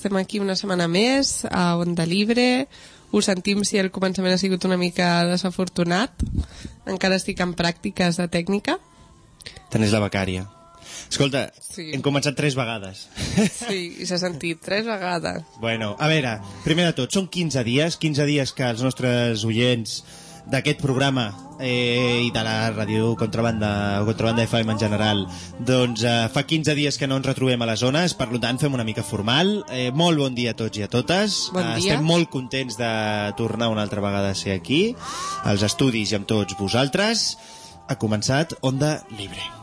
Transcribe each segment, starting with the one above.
Estem aquí una setmana més a Onda Libre. Ho sentim si el començament ha sigut una mica desafortunat. Encara estic en pràctiques de tècnica. Tant és la becària. Escolta, Sí. hem començat tres vegades. Sí, i s'ha sentit tres vegades. bueno, a veure, primer de tot, són 15 dies, 15 dies que els nostres oients d'aquest programa eh, i de la ràdio Contrabanda Contrabanda FM en general. Doncs eh, fa 15 dies que no ens retrobem a les zones per tant fem una mica formal. Eh, molt bon dia a tots i a totes. Bon Eh, dia. estem molt contents de tornar una altra vegada a ser aquí als estudis i amb tots vosaltres. Ha començat Onda Libre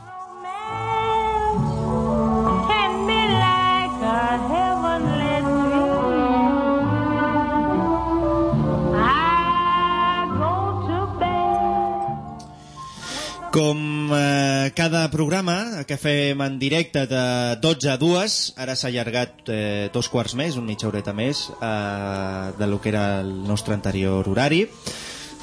Com eh, cada programa que fem en directe de 12 a 2, ara s'ha allargat eh, dos quarts més, un mitja horeta més eh, de lo que era el nostre anterior horari,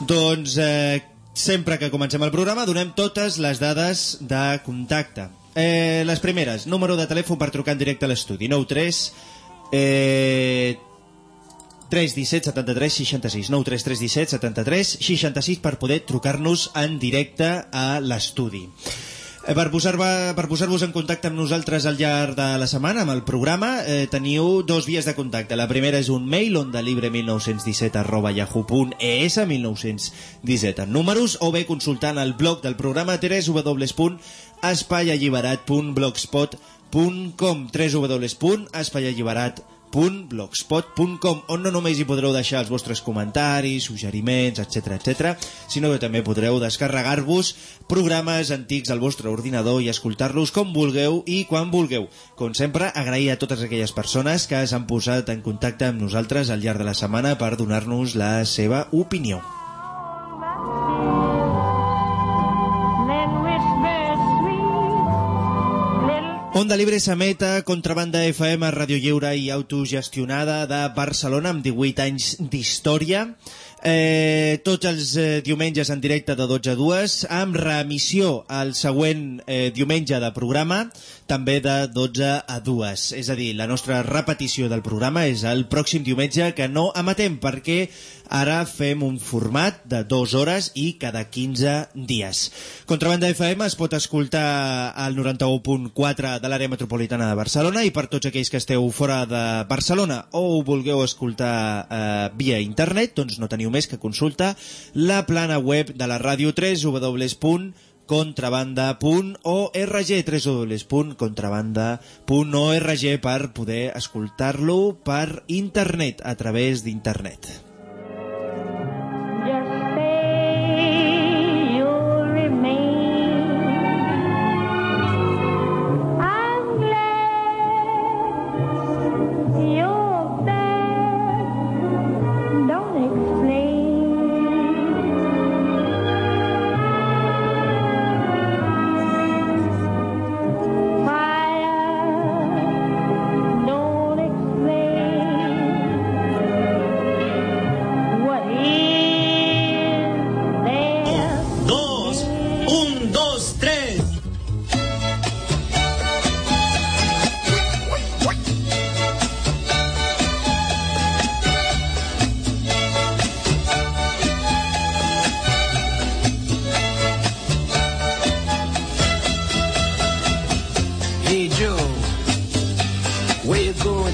doncs eh, sempre que comencem el programa donem totes les dades de contacte. Eh, les primeres, número de telèfon per trucar en directe a l'estudi, 93 eh, 317 73 66 9 3 317 73 66 per poder trucar-nos en directe a l'estudi. Eh, Per posar-vos posar en contacte amb nosaltres al llarg de la setmana, amb el programa, eh, teniu dos vies de contacte. La primera és un mail, ondelibre1917 arroba yahoo.es 1917 en números, o bé consultant el blog del programa www.espaialliberat.blogspot.com www.espaialliberat.blogspot.com www.blogspot.com on no només hi podreu deixar els vostres comentaris, suggeriments, etc etc, sinó que també podreu descarregar-vos programes antics al vostre ordinador i escoltar-los com vulgueu i quan vulgueu. Com sempre, agrair a totes aquelles persones que s'han posat en contacte amb nosaltres al llarg de la setmana per donar-nos la seva opinió. Then Onda Libre s'emeta contrabanda FM, ràdio lliure i autogestionada de Barcelona amb 18 anys d'història. Eh, tots els eh, diumenges en directe de 12 a 2, amb reemissió el següent eh, diumenge de programa, també de 12 a 2. És a dir, la nostra repetició del programa és el pròxim diumenge que no emetem perquè ara fem un format de 2 hores i cada 15 dies. Contrabanda FM es pot escoltar al 91.4 de l'àrea metropolitana de Barcelona i per tots aquells que esteu fora de Barcelona o ho vulgueu escoltar eh, via internet, doncs no teniu més que consultar la plana web de la ràdio www.contrabanda.org www.contrabanda.org per poder escoltar-lo per internet, a través d'internet.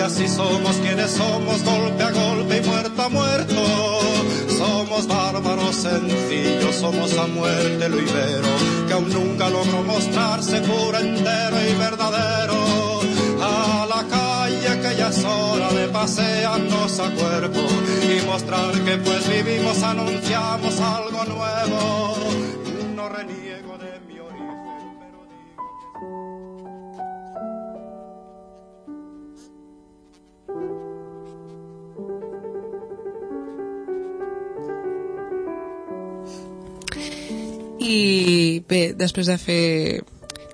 Y así somos quienes somos, golpe a golpe y muerto a muerto. Somos bárbaros sencillos, somos a muerte lo ibero, que aún nunca logró mostrarse puro, entero y verdadero. A la calle que ya es hora de pasearnos a cuerpo y mostrar que pues vivimos, anunciamos algo nuevo. No reniego I bé, després de fer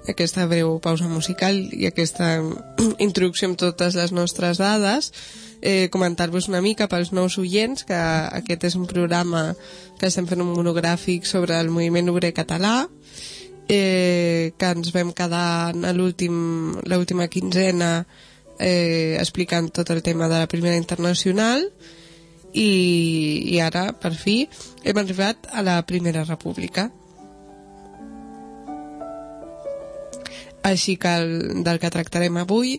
aquesta breu pausa musical i aquesta introducció amb totes les nostres dades, eh, comentar-vos una mica pels nous oients que aquest és un programa que estem fent un monogràfic sobre el moviment obrer català, eh, que ens vam quedar a l'últim l'última quinzena eh, explicant tot el tema de la Primera Internacional i, i ara, per fi, hem arribat a la Primera República. Així que el, del que tractarem avui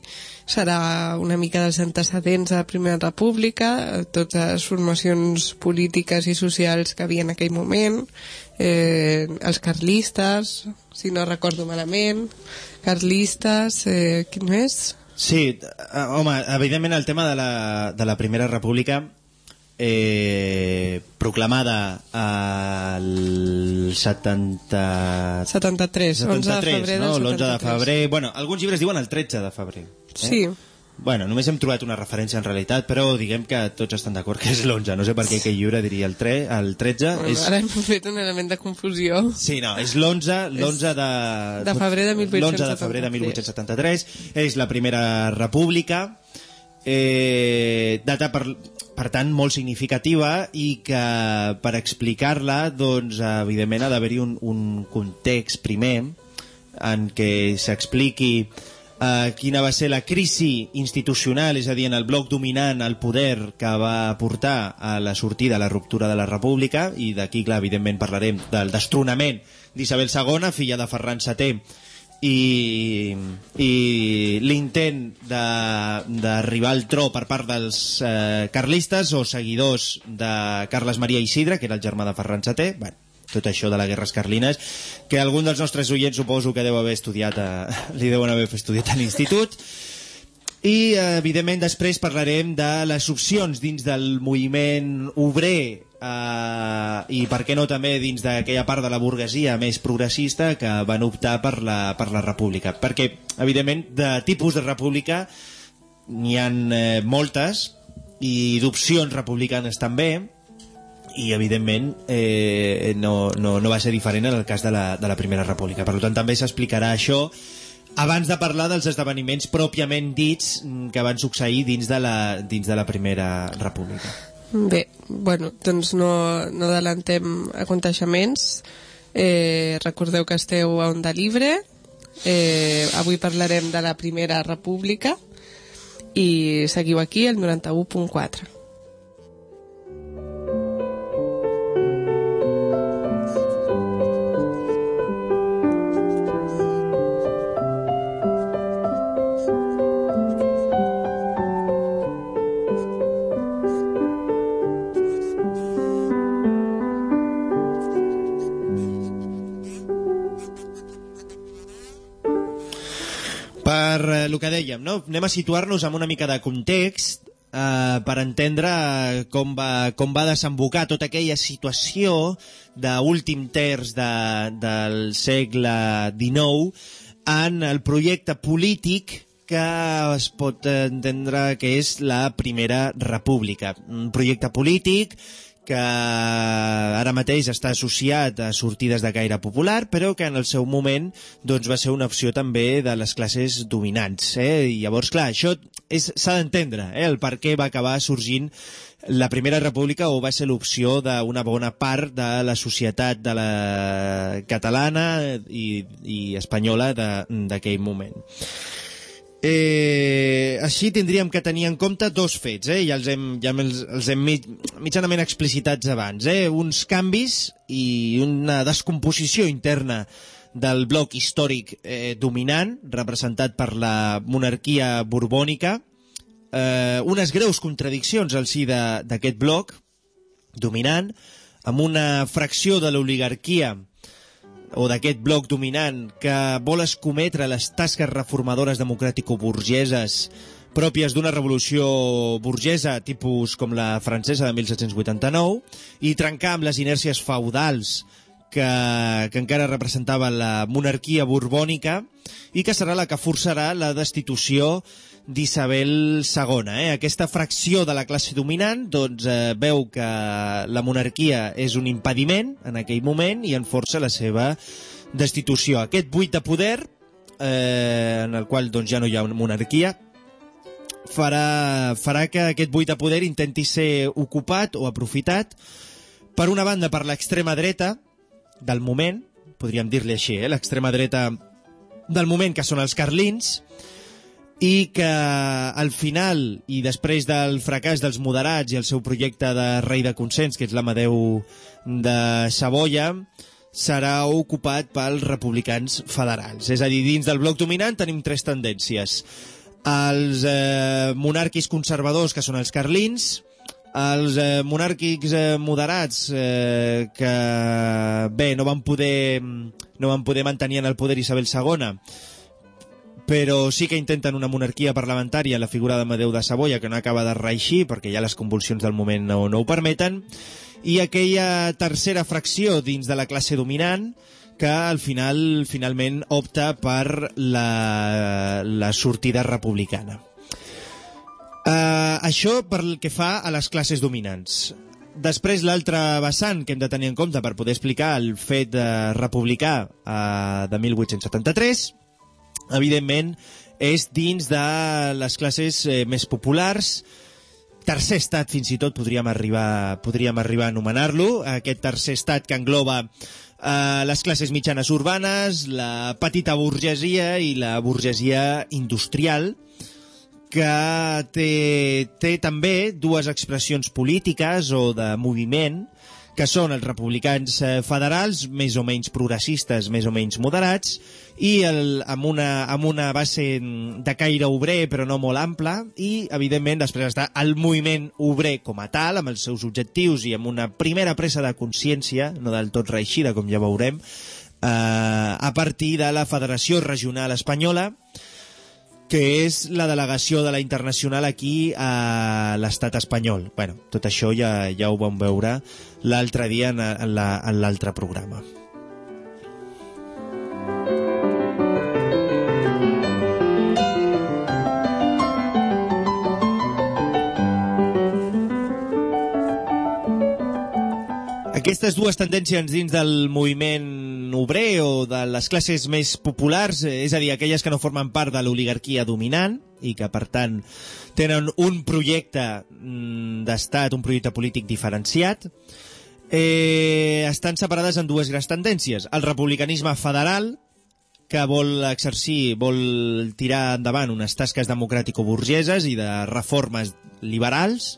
serà una mica dels antecedents de la Primera República, eh, totes les formacions polítiques i socials que havia en aquell moment, eh, els carlistes, si no recordo malament, carlistes, eh, quin més? Sí, eh, home, evidentment el tema de la, de la Primera República eh, proclamada al 70... 73, 11 de 73, febrer no? del L'11 de 73. febrer... Bueno, alguns llibres diuen el 13 de febrer. Eh? Sí. Bueno, només hem trobat una referència en realitat, però diguem que tots estan d'acord que és l'11. No sé per què aquell llibre diria el, 3, el 13. Bueno, és... Ara hem fet un element de confusió. Sí, no, és l'11 l'11 de... de febrer de 1873. L'11 de febrer de 1873. És la primera república, eh, data per, per tant molt significativa i que per explicar-la doncs evidentment ha d'haver-hi un, un context primer en què s'expliqui eh, quina va ser la crisi institucional, és a dir, en el bloc dominant, el poder que va portar a la sortida, a la ruptura de la república, i d'aquí, clar, evidentment parlarem del destronament d'Isabel II, filla de Ferran VII, i, i l'intent d'arribar al tro per part dels eh, carlistes o seguidors de Carles Maria Isidre, que era el germà de Ferran VII, bueno, tot això de les guerres carlines, que algun dels nostres oients suposo que deu haver estudiat, a, li deuen haver estudiat a l'institut, i evidentment després parlarem de les opcions dins del moviment obrer eh, i per què no també dins d'aquella part de la burguesia més progressista que van optar per la, per la república. Perquè, evidentment, de tipus de república n'hi han eh, moltes i d'opcions republicanes també i evidentment eh, no, no, no va ser diferent en el cas de la, de la Primera República. Per tant, també s'explicarà això abans de parlar dels esdeveniments pròpiament dits que van succeir dins de la, dins de la Primera República. Bé, bueno, doncs no, no adelantem aconteixements. Eh, recordeu que esteu a Onda Libre. Eh, avui parlarem de la Primera República i seguiu aquí, el 91.4. que dèiem, no? anem a situar-nos amb una mica de context eh, per entendre com va, com va desembocar tota aquella situació d'últim terç de, del segle XIX en el projecte polític que es pot entendre que és la Primera República. Un projecte polític que ara mateix està associat a sortides de gaire popular, però que en el seu moment doncs, va ser una opció també de les classes dominants. Eh? I llavors, clar, això s'ha d'entendre, eh? el per què va acabar sorgint la Primera República o va ser l'opció d'una bona part de la societat de la catalana i, i espanyola d'aquell moment. Eh, així tindríem que tenir en compte dos fets, eh? ja els hem, ja els, els hem mig, mitjanament explicitats abans. Eh? Uns canvis i una descomposició interna del bloc històric eh, dominant, representat per la monarquia borbònica, eh, unes greus contradiccions al si d'aquest bloc dominant, amb una fracció de l'oligarquia o d'aquest bloc dominant que vol escometre les tasques reformadores democràtico-burgeses pròpies d'una revolució burgesa tipus com la francesa de 1789 i trencar amb les inèrcies feudals que, que encara representava la monarquia borbònica i que serà la que forçarà la destitució d'Isabel II. Eh? Aquesta fracció de la classe dominant doncs, eh, veu que la monarquia és un impediment en aquell moment i en força la seva destitució. Aquest buit de poder, eh, en el qual doncs, ja no hi ha una monarquia, farà, farà que aquest buit de poder intenti ser ocupat o aprofitat per una banda per l'extrema dreta del moment, podríem dir-li així, eh? l'extrema dreta del moment, que són els carlins, i que al final, i després del fracàs dels moderats i el seu projecte de rei de consens, que és l'Amadeu de Savoia, serà ocupat pels republicans federals. És a dir, dins del bloc dominant tenim tres tendències. Els eh, monàrquics conservadors, que són els carlins, els eh, monàrquics eh, moderats eh, que bé, no van poder no van poder mantenir en el poder Isabel II però sí que intenten una monarquia parlamentària la figura d'Amadeu de Savoia que no acaba de reeixir perquè ja les convulsions del moment no, no ho permeten i aquella tercera fracció dins de la classe dominant que al final finalment opta per la, la sortida republicana. Uh, això per el que fa a les classes dominants. Després, l'altre vessant que hem de tenir en compte per poder explicar el fet uh, republicà uh, de 1873, evidentment, és dins de les classes eh, més populars, tercer estat fins i tot podríem arribar, podríem arribar a anomenar-lo, aquest tercer estat que engloba eh, les classes mitjanes urbanes, la petita burgesia i la burgesia industrial, que té, té també dues expressions polítiques o de moviment, que són els republicans eh, federals, més o menys progressistes, més o menys moderats, i el, amb, una, amb una base de caire obrer, però no molt ampla, i, evidentment, després està el moviment obrer com a tal, amb els seus objectius i amb una primera presa de consciència, no del tot reeixida, com ja veurem, eh, a partir de la Federació Regional Espanyola, que és la delegació de la Internacional aquí a l'estat espanyol. bueno, tot això ja, ja ho vam veure l'altre dia en, en la- l'altre programa. Aquestes dues tendències dins del moviment obrer o de les classes més populars, eh, és a dir, aquelles que no formen part de l'oligarquia dominant i que, per tant, tenen un projecte mm, d'estat, un projecte polític diferenciat, eh, estan separades en dues grans tendències. El republicanisme federal, que vol exercir, vol tirar endavant unes tasques democràtico-burgeses i de reformes liberals,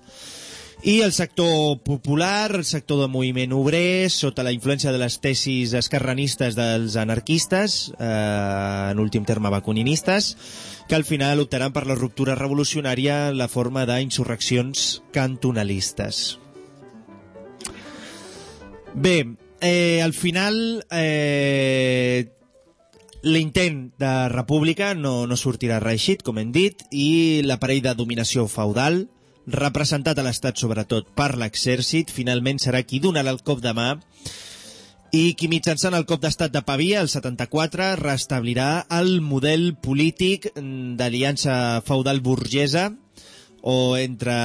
i el sector popular, el sector del moviment obrer, sota la influència de les tesis esquerranistes dels anarquistes, eh, en últim terme bacuninistes, que al final optaran per la ruptura revolucionària en la forma d'insurreccions cantonalistes. Bé, eh, al final eh, l'intent de república no, no sortirà reeixit, com hem dit, i l'aparell de dominació feudal, representat a l'estat sobretot per l'exèrcit, finalment serà qui donarà el cop de mà i qui mitjançant el cop d'estat de Pavia, el 74, restablirà el model polític d'aliança feudal burgesa o entre,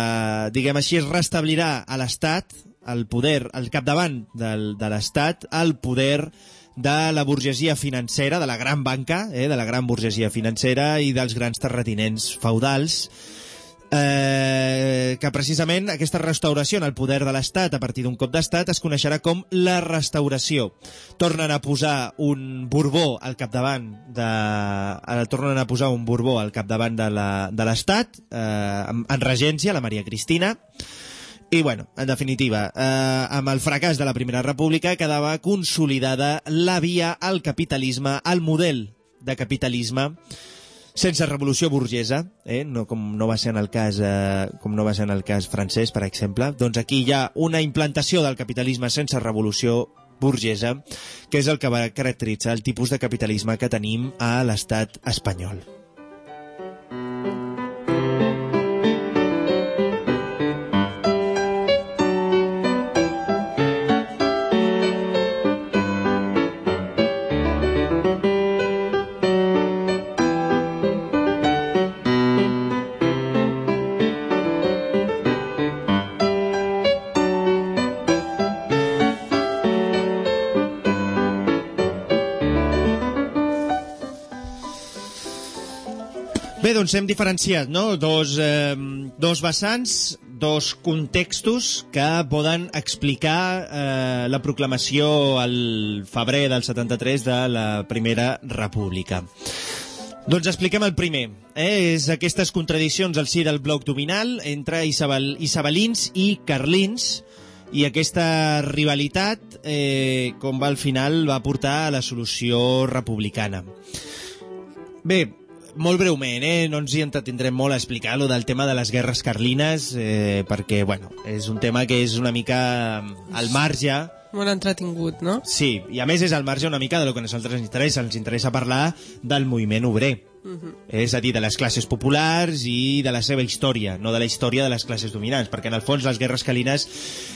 diguem així, es restablirà a l'estat el poder, al capdavant del, de l'estat, el poder de la burgesia financera, de la gran banca, eh, de la gran burgesia financera i dels grans terratinents feudals, eh, que precisament aquesta restauració en el poder de l'Estat a partir d'un cop d'Estat es coneixerà com la restauració. Tornen a posar un Borbó al capdavant de... eh, tornen a posar un Borbó al capdavant de l'Estat, eh, en, en regència, la Maria Cristina, i, bueno, en definitiva, eh, amb el fracàs de la Primera República quedava consolidada la via al capitalisme, al model de capitalisme sense revolució burgesa, eh? no, com no va ser en el cas eh, com no va ser en el cas francès, per exemple. Doncs aquí hi ha una implantació del capitalisme sense revolució burgesa, que és el que va caracteritzar el tipus de capitalisme que tenim a l'estat espanyol. Doncs hem diferenciat no? dos, eh, dos vessants, dos contextos que poden explicar eh, la proclamació al febrer del 73 de la Primera República. Doncs expliquem el primer. Eh? És aquestes contradiccions al si del bloc dominal entre Isabel, isabelins i carlins i aquesta rivalitat, eh, com va al final, va portar a la solució republicana. Bé, molt breument, eh? no ens hi entretindrem molt a explicar lo del tema de les guerres carlines, eh, perquè, bueno, és un tema que és una mica al marge, Molt entretingut, no? sí, i a més és al marge una mica de lo que a nosaltres ens interessa, ens interessa parlar del moviment obrer, és a dir, de les classes populars i de la seva història, no de la història de les classes dominants, perquè en el fons les guerres calines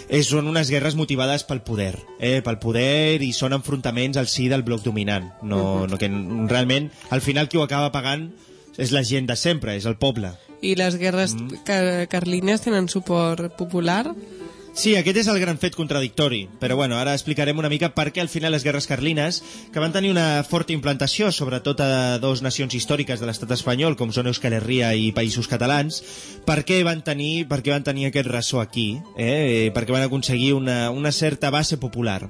eh, són unes guerres motivades pel poder, eh, pel poder i són enfrontaments al si del bloc dominant, no, no que realment al final qui ho acaba pagant és la gent de sempre, és el poble. I les guerres Mm. car carlines tenen suport popular? Sí, aquest és el gran fet contradictori, però bueno, ara explicarem una mica per què al final les guerres carlines, que van tenir una forta implantació, sobretot a dos nacions històriques de l'estat espanyol, com són Euskal Herria i Països Catalans, per què van tenir, per què van tenir aquest ressò aquí, eh? perquè van aconseguir una, una certa base popular.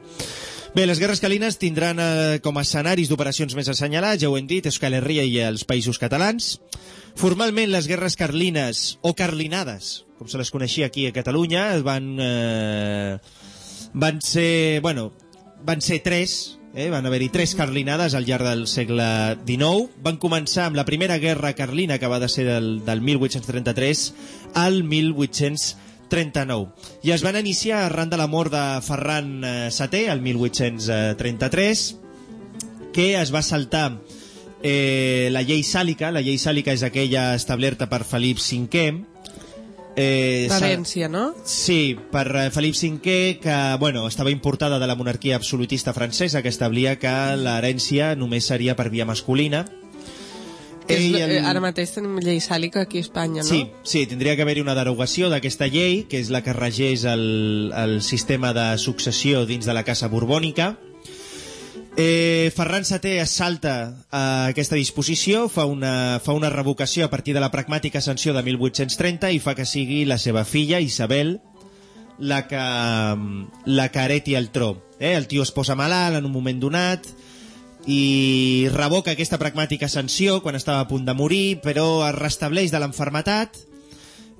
Bé, les guerres calines tindran eh, com a escenaris d'operacions més assenyalats, ja ho hem dit, Euskal Herria i els Països Catalans. Formalment, les guerres carlines, o carlinades, com se les coneixia aquí a Catalunya, van, eh, van ser, bueno, van ser tres, eh? van haver-hi tres carlinades al llarg del segle XIX. Van començar amb la primera guerra carlina, que va de ser del, del 1833 al 1839. I es van iniciar arran de la mort de Ferran VII, el 1833, que es va saltar eh, la llei sàlica, la llei sàlica és aquella establerta per Felip V, eh, València, no? Sí, per eh, Felip V, que bueno, estava importada de la monarquia absolutista francesa, que establia que l'herència només seria per via masculina. És, el... Ara mateix tenim llei sàlica aquí a Espanya, no? Sí, sí, tindria que haver-hi una derogació d'aquesta llei, que és la que regeix el, el sistema de successió dins de la Casa Borbònica. Eh, Ferran VII es salta a aquesta disposició, fa una, fa una revocació a partir de la pragmàtica sanció de 1830 i fa que sigui la seva filla, Isabel, la que, la que hereti el tro. Eh? El tio es posa malalt en un moment donat i revoca aquesta pragmàtica sanció quan estava a punt de morir, però es restableix de l'enfermetat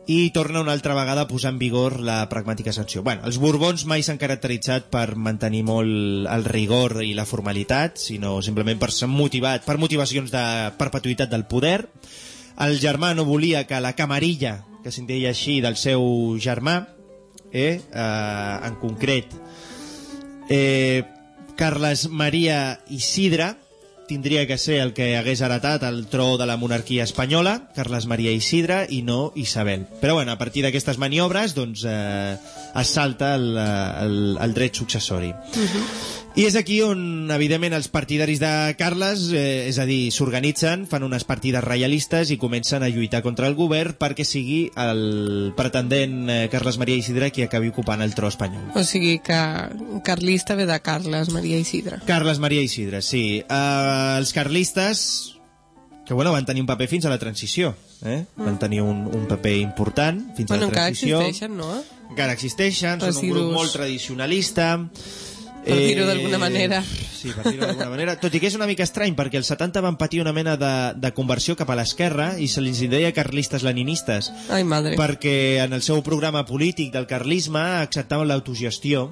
i torna una altra vegada a posar en vigor la pragmàtica sanció. Bueno, els Borbons mai s'han caracteritzat per mantenir molt el rigor i la formalitat, sinó simplement per ser motivat, per motivacions de perpetuïtat del poder. El germà no volia que la camarilla, que se'n deia així, del seu germà, eh, eh, en concret, eh, Carles Maria Isidre tindria que ser el que hagués heretat el tro de la monarquia espanyola, Carles Maria Isidre, i no Isabel. Però bueno, a partir d'aquestes maniobres doncs, eh, es salta el, el, el dret successori. I és aquí on, evidentment, els partidaris de Carles, eh, és a dir, s'organitzen, fan unes partides reialistes i comencen a lluitar contra el govern perquè sigui el pretendent eh, Carles Maria Isidre qui acabi ocupant el tro espanyol. O sigui que carlista ve de Carles Maria Isidre. Carles Maria Isidre, sí. Uh, els carlistes, que bueno, van tenir un paper fins a la transició, eh? Van tenir un, un paper important fins Mm. Bueno, a la encara transició. existeixen, no? Encara existeixen, són un Residus. grup molt tradicionalista. Per dir-ho d'alguna manera. Sí, per dir-ho d'alguna manera. Tot i que és una mica estrany, perquè els 70 van patir una mena de, de conversió cap a l'esquerra i se els deia carlistes leninistes, Ai, madre. perquè en el seu programa polític del carlisme acceptaven l'autogestió.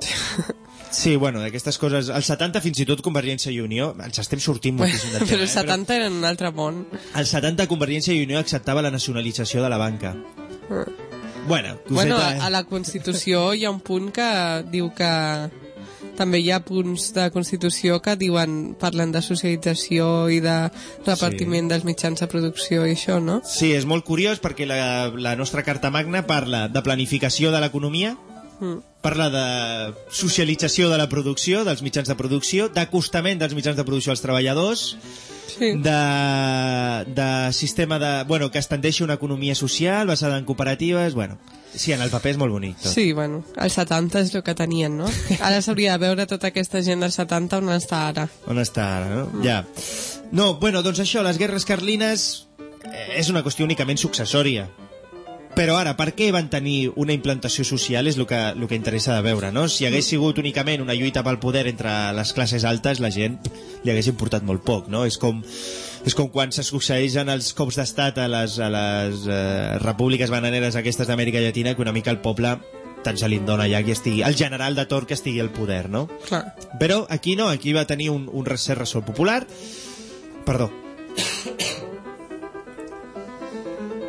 Sí, bueno, d'aquestes coses... Als 70 fins i tot Convergència i Unió... Ens estem sortint moltíssim del tema, Però els eh? 70 eren un altre món. Als 70 Convergència i Unió acceptava la nacionalització de la banca. Bueno, coseta... Bueno, eh? a la Constitució hi ha un punt que diu que també hi ha punts de Constitució que diuen parlen de socialització i de repartiment dels mitjans de producció i això, no? Sí, és molt curiós perquè la, la nostra Carta Magna parla de planificació de l'economia, Mm. parla de socialització de la producció, dels mitjans de producció, d'acostament dels mitjans de producció als treballadors, Sí. de, de sistema de... Bueno, que es tendeixi una economia social basada en cooperatives... Bueno, sí, en el paper és molt bonic. Tot. Sí, bueno, els 70 és el que tenien, no? Ara s'hauria de veure tota aquesta gent dels 70 on està ara. On està ara, no? Ja. No, bueno, doncs això, les guerres carlines eh, és una qüestió únicament successòria. Però ara, per què van tenir una implantació social és el que, el que interessa de veure, no? Si hagués sigut únicament una lluita pel poder entre les classes altes, la gent li hagués importat molt poc, no? És com, és com quan se succeeixen els cops d'estat a les, a les eh, repúbliques bananeres aquestes d'Amèrica Llatina que una mica el poble tant se li dona ja que estigui, el general de Tor que estigui al poder, no? Clar. Però aquí no, aquí va tenir un, un cert ressò popular. Perdó.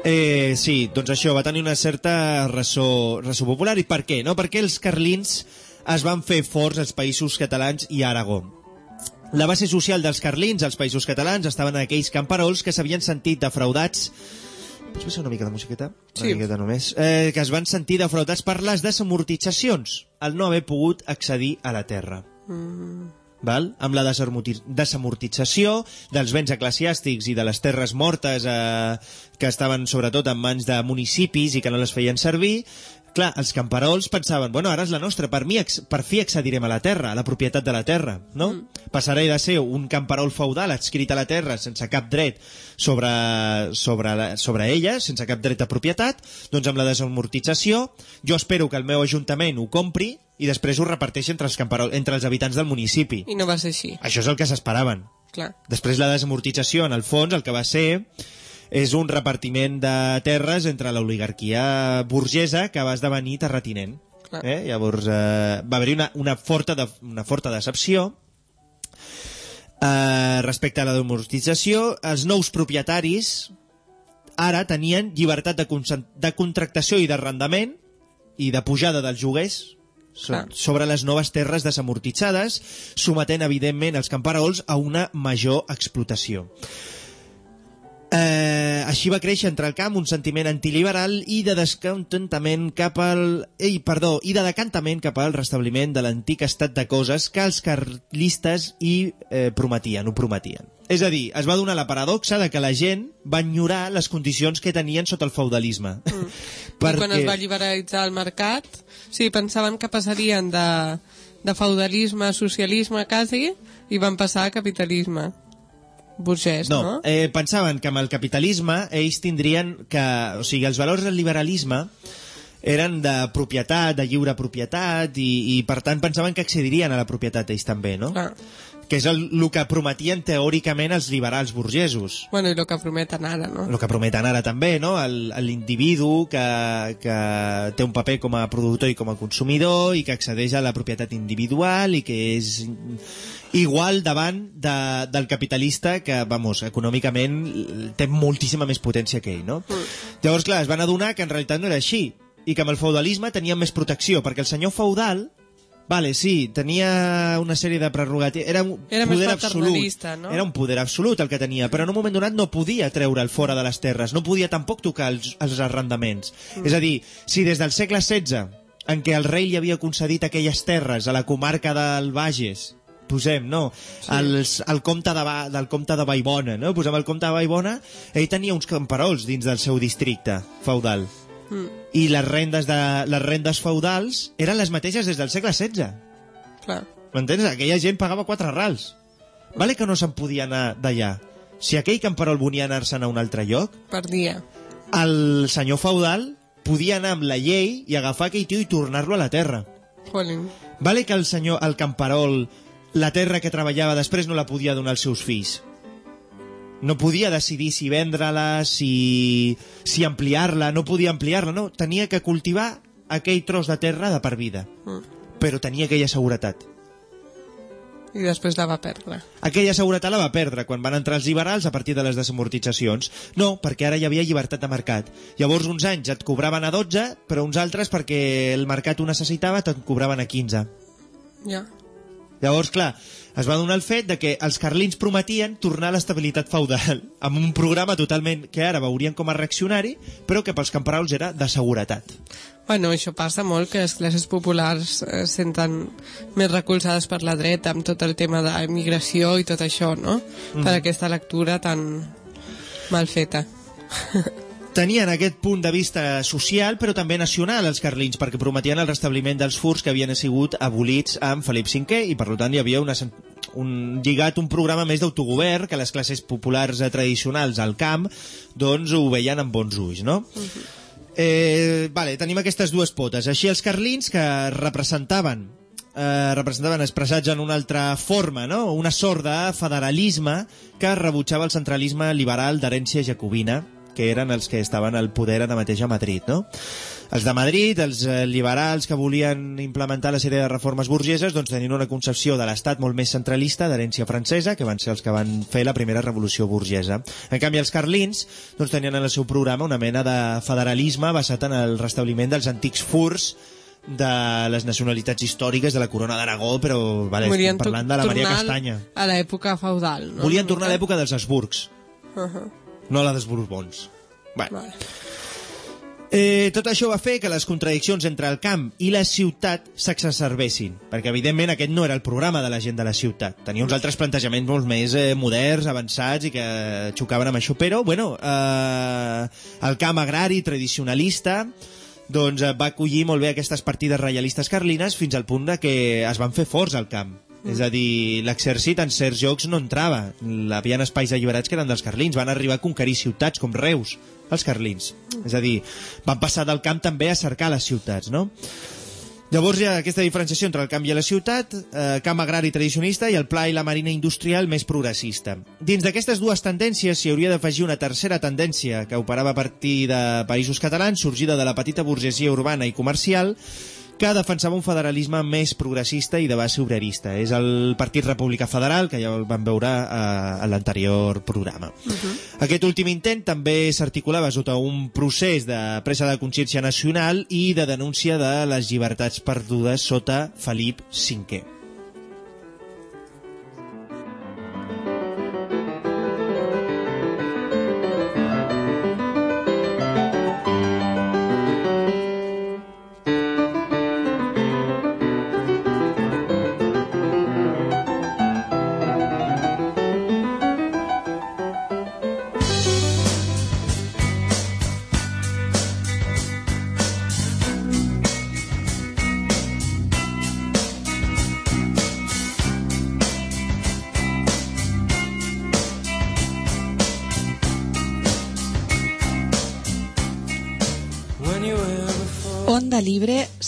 Eh, sí, doncs això, va tenir una certa ressò, ressò popular. I per què? No? Perquè els carlins es van fer forts als països catalans i a Aragó. La base social dels carlins als països catalans estaven en aquells camperols que s'havien sentit defraudats Pots passar una mica de musiqueta? Una Sí. miqueta només. Eh, que es van sentir defraudats per les desamortitzacions, al no haver pogut accedir a la terra. Val? Amb la desamorti- desamortització dels béns eclesiàstics i de les terres mortes eh, que estaven sobretot en mans de municipis i que no les feien servir, clar, els camperols pensaven, bueno, ara és la nostra, per, mi, per fi accedirem a la terra, a la propietat de la terra, no? Mm. Passaré de ser un camperol feudal adscrit a la terra sense cap dret sobre, sobre, la, sobre ella, sense cap dret de propietat, doncs amb la desamortització jo espero que el meu ajuntament ho compri i després ho reparteixi entre els, camperol, entre els habitants del municipi. I no va ser així, Això és el que s'esperaven. clar. Després la desamortització, en el fons, el que va ser és un repartiment de terres entre l'oligarquia burgesa que va esdevenir terratinent. Clar. Eh? Llavors eh, va haver-hi una, una, forta de, una forta decepció eh, respecte a la desamortització. Els nous propietaris ara tenien llibertat de, de contractació i d'arrendament i de pujada dels lloguers so- Clar. sobre les noves terres desamortitzades, sometent, evidentment, els camperols a una major explotació. Eh, així va créixer entre el camp un sentiment antiliberal i de descontentament cap al... Ei, perdó, i de decantament cap al restabliment de l'antic estat de coses que els carlistes hi eh, prometien, ho prometien. És a dir, es va donar la paradoxa de que la gent va enyorar les condicions que tenien sota el feudalisme. Mm. I quan es va liberalitzar el mercat, sí, pensaven que passarien de, de feudalisme a socialisme quasi i van passar a capitalisme burgès, no? No, eh, pensaven que amb el capitalisme ells tindrien que... O sigui, els valors del liberalisme eren de propietat, de lliure propietat, i, i per tant pensaven que accedirien a la propietat ells també, no? Clar. Que és el, el que prometien teòricament els liberals burgesos. Bueno, i el que prometen ara, no? El que prometen ara també, no? L'individu que, que té un paper com a productor i com a consumidor i que accedeix a la propietat individual i que és igual davant de, del capitalista que, vamos, econòmicament té moltíssima més potència que ell, no? Llavors, clar, es van adonar que en realitat no era així i que amb el feudalisme tenien més protecció, perquè el senyor feudal Vale, sí, tenia una sèrie de prerrogatives... Era un Era poder absolut. no? Era un poder absolut el que tenia, però en un moment donat no podia treure'l fora de les terres, no podia tampoc tocar els, els arrendaments. Mm. És a dir, si des del segle XVI, en què el rei li havia concedit aquelles terres a la comarca del Bages, posem, no? Sí. Els, el comte de, Ba- del comte de Vallbona, no? Posem el comte de Vallbona, ell tenia uns camperols dins del seu districte feudal. Mm. I les rendes, de, les rendes feudals eren les mateixes des del segle XVI. Clar. M'entens? Aquella gent pagava quatre rals. Vale que no se'n podia anar d'allà. Si aquell camperol volia anar-se'n a un altre lloc, Per dia. el senyor feudal podia anar amb la llei i agafar aquell tio i tornar-lo a la terra. Jolín. Vale que el senyor, el camperol, la terra que treballava després no la podia donar als seus fills. No podia decidir si vendre-la, si, si ampliar-la, no podia ampliar-la, no. Tenia que cultivar aquell tros de terra de per vida. Mm. Però tenia aquella seguretat. I després la va perdre. Aquella seguretat la va perdre quan van entrar els liberals a partir de les desamortitzacions. No, perquè ara hi havia llibertat de mercat. Llavors uns anys et cobraven a 12, però uns altres perquè el mercat ho necessitava te'n cobraven a 15. Ja. Llavors, clar, es va donar el fet de que els carlins prometien tornar a l'estabilitat feudal amb un programa totalment que ara veurien com a reaccionari, però que pels camperols era de seguretat. Bueno, això passa molt, que les classes populars eh, es senten més recolzades per la dreta amb tot el tema d'immigració i tot això, no? Mm. Per aquesta lectura tan mal feta. tenien aquest punt de vista social, però també nacional, els carlins, perquè prometien el restabliment dels furs que havien sigut abolits amb Felip V i, per tant, hi havia una, un, lligat un programa més d'autogovern que les classes populars tradicionals al camp doncs ho veien amb bons ulls, no? Eh, vale, tenim aquestes dues potes. Així els carlins que representaven eh, representaven expressats en una altra forma, no? una sort de federalisme que rebutjava el centralisme liberal d'herència jacobina, que eren els que estaven al poder ara mateix a Madrid. No? Els de Madrid, els eh, liberals que volien implementar la sèrie de reformes burgeses, doncs tenien una concepció de l'estat molt més centralista, d'herència francesa, que van ser els que van fer la primera revolució burgesa. En canvi, els carlins doncs, tenien en el seu programa una mena de federalisme basat en el restabliment dels antics furs de les nacionalitats històriques de la corona d'Aragó, però vale, Volien estem parlant de la Maria Castanya. A l'època feudal, no? Volien tornar a l'època dels Habsburgs, Uh -huh. No la dels Borbons. Bueno. Vale. Eh, tot això va fer que les contradiccions entre el camp i la ciutat s'exacerbessin, perquè evidentment aquest no era el programa de la gent de la ciutat. Tenia uns altres plantejaments molt més eh, moderns, avançats i que xocaven amb això, però bueno, eh, el camp agrari tradicionalista doncs eh, va acollir molt bé aquestes partides reialistes carlines fins al punt de que es van fer forts al camp. Mm. És a dir, l'exèrcit en certs jocs no entrava. Hi havia espais alliberats que eren dels carlins. Van arribar a conquerir ciutats com Reus, els carlins. És a dir, van passar del camp també a cercar les ciutats, no? Llavors hi ha aquesta diferenciació entre el camp i la ciutat, eh, camp agrari tradicionista i el pla i la marina industrial més progressista. Dins d'aquestes dues tendències s'hi hauria d'afegir una tercera tendència que operava a partir de països catalans, sorgida de la petita burgesia urbana i comercial, que defensava un federalisme més progressista i de base obrerista. És el Partit República Federal, que ja el vam veure a, a l'anterior programa. Uh -huh. Aquest últim intent també s'articulava sota un procés de presa de consciència nacional i de denúncia de les llibertats perdudes sota Felip V.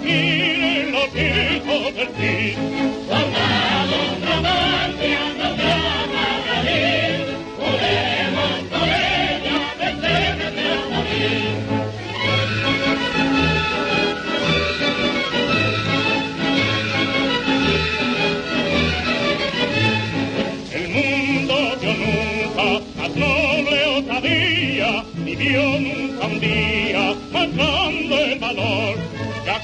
En los hijos del Cid. Soldados, nos llama a David, juremos por ella, vencernos a morir. El mundo vio nunca más noble osadía, ni vio nunca un día más el valor.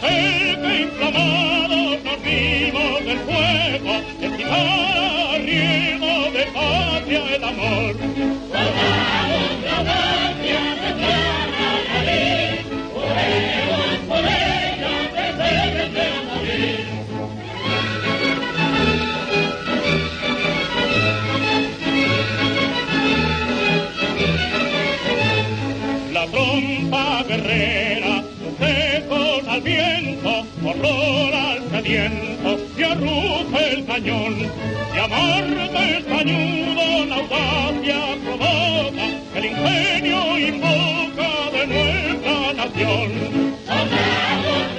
Que aquel que inflamados nos vimos del fuego, estimara a riego de patria el amor. Horror al sediento, y arruja el cañón, y amarga el cañudo, la audacia provoca, el ingenio invoca de nuestra nación. Soldados,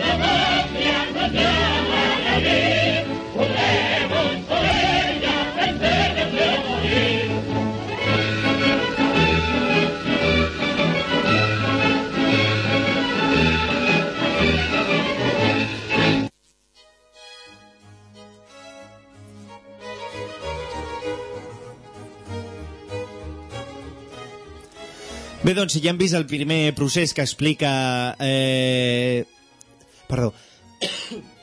doncs, ja hem vist el primer procés que explica... Eh... Perdó.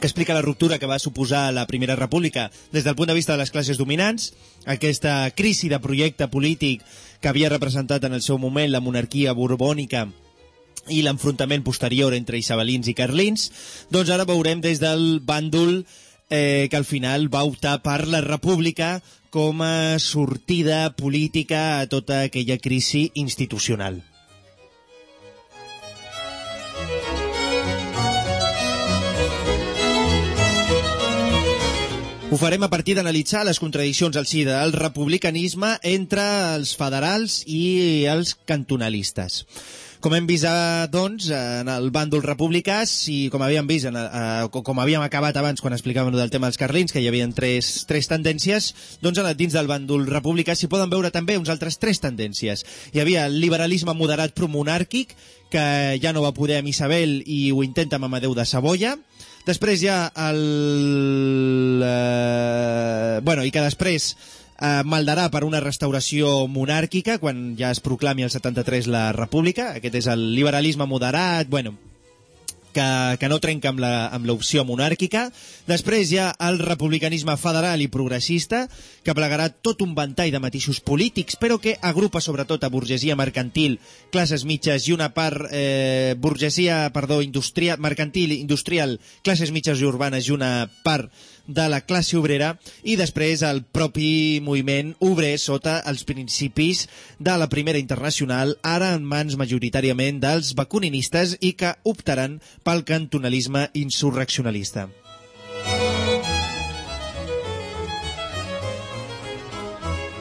que explica la ruptura que va suposar la Primera República des del punt de vista de les classes dominants, aquesta crisi de projecte polític que havia representat en el seu moment la monarquia borbònica i l'enfrontament posterior entre isabelins i carlins, doncs ara veurem des del bàndol eh, que al final va optar per la república com a sortida política a tota aquella crisi institucional. Ho farem a partir d'analitzar les contradiccions al si del republicanisme entre els federals i els cantonalistes. Com hem vist, eh, doncs, en el bàndol republicà, si, com havíem vist, en, eh, com havíem acabat abans quan explicàvem del tema dels carlins, que hi havia tres, tres tendències, doncs dins del bàndol republicà s'hi poden veure també uns altres tres tendències. Hi havia el liberalisme moderat promonàrquic, que ja no va poder amb Isabel i ho intenta amb Amadeu de Savoia, Després hi ha el... Eh, bueno, i que després eh, maldarà per una restauració monàrquica quan ja es proclami el 73 la república. Aquest és el liberalisme moderat, bueno, que, que no trenca amb l'opció monàrquica. Després hi ha el republicanisme federal i progressista, que plegarà tot un ventall de matisos polítics, però que agrupa sobretot a burgesia mercantil, classes mitges i una part eh, burgesia, perdó, industrial, mercantil, industrial, classes mitges i urbanes i una part de la classe obrera i després el propi moviment obrer sota els principis de la Primera Internacional, ara en mans majoritàriament dels bacuninistes i que optaran pel cantonalisme insurreccionalista.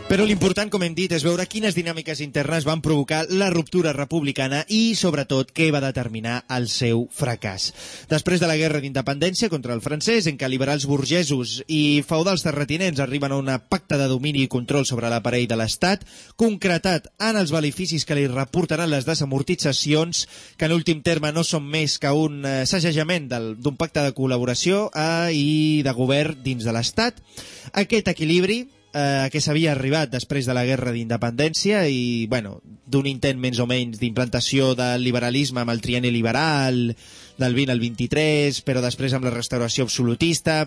Però l'important, com hem dit, és veure quines dinàmiques internes van provocar la ruptura republicana i, sobretot, què va determinar el seu fracàs. Després de la guerra d'independència contra el francès, en què liberals burgesos i feudals terratinents arriben a un pacte de domini i control sobre l'aparell de l'Estat, concretat en els beneficis que li reportaran les desamortitzacions, que en últim terme no són més que un eh, d'un pacte de col·laboració eh, i de govern dins de l'Estat. Aquest equilibri eh, que s'havia arribat després de la guerra d'independència i, bueno, d'un intent més o menys d'implantació del liberalisme amb el trienni liberal del 20 al 23, però després amb la restauració absolutista.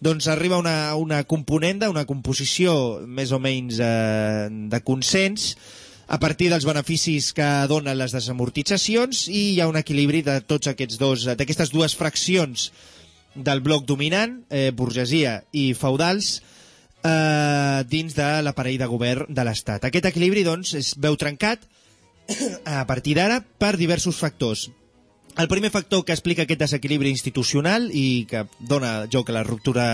Doncs arriba una, una componenda, una composició més o menys eh, de consens a partir dels beneficis que donen les desamortitzacions i hi ha un equilibri de tots aquests dos, d'aquestes dues fraccions del bloc dominant, eh, burgesia i feudals, eh, dins de l'aparell de govern de l'Estat. Aquest equilibri, doncs, es veu trencat a partir d'ara per diversos factors. El primer factor que explica aquest desequilibri institucional i que dona joc a la ruptura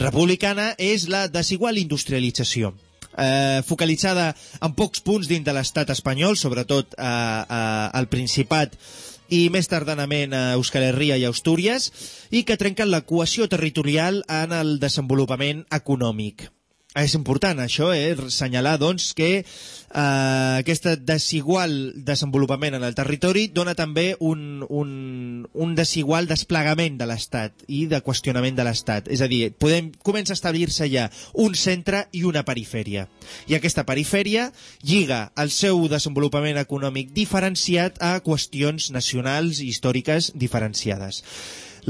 republicana és la desigual industrialització. Eh, focalitzada en pocs punts dins de l'estat espanyol, sobretot eh, eh, Principat i més tardanament a Euskal Herria i Astúries, i que trenquen la cohesió territorial en el desenvolupament econòmic. És important això, eh? assenyalar doncs, que eh, aquest desigual desenvolupament en el territori dona també un, un, un desigual desplegament de l'Estat i de qüestionament de l'Estat. És a dir, podem, comença a establir-se ja un centre i una perifèria. I aquesta perifèria lliga el seu desenvolupament econòmic diferenciat a qüestions nacionals i històriques diferenciades.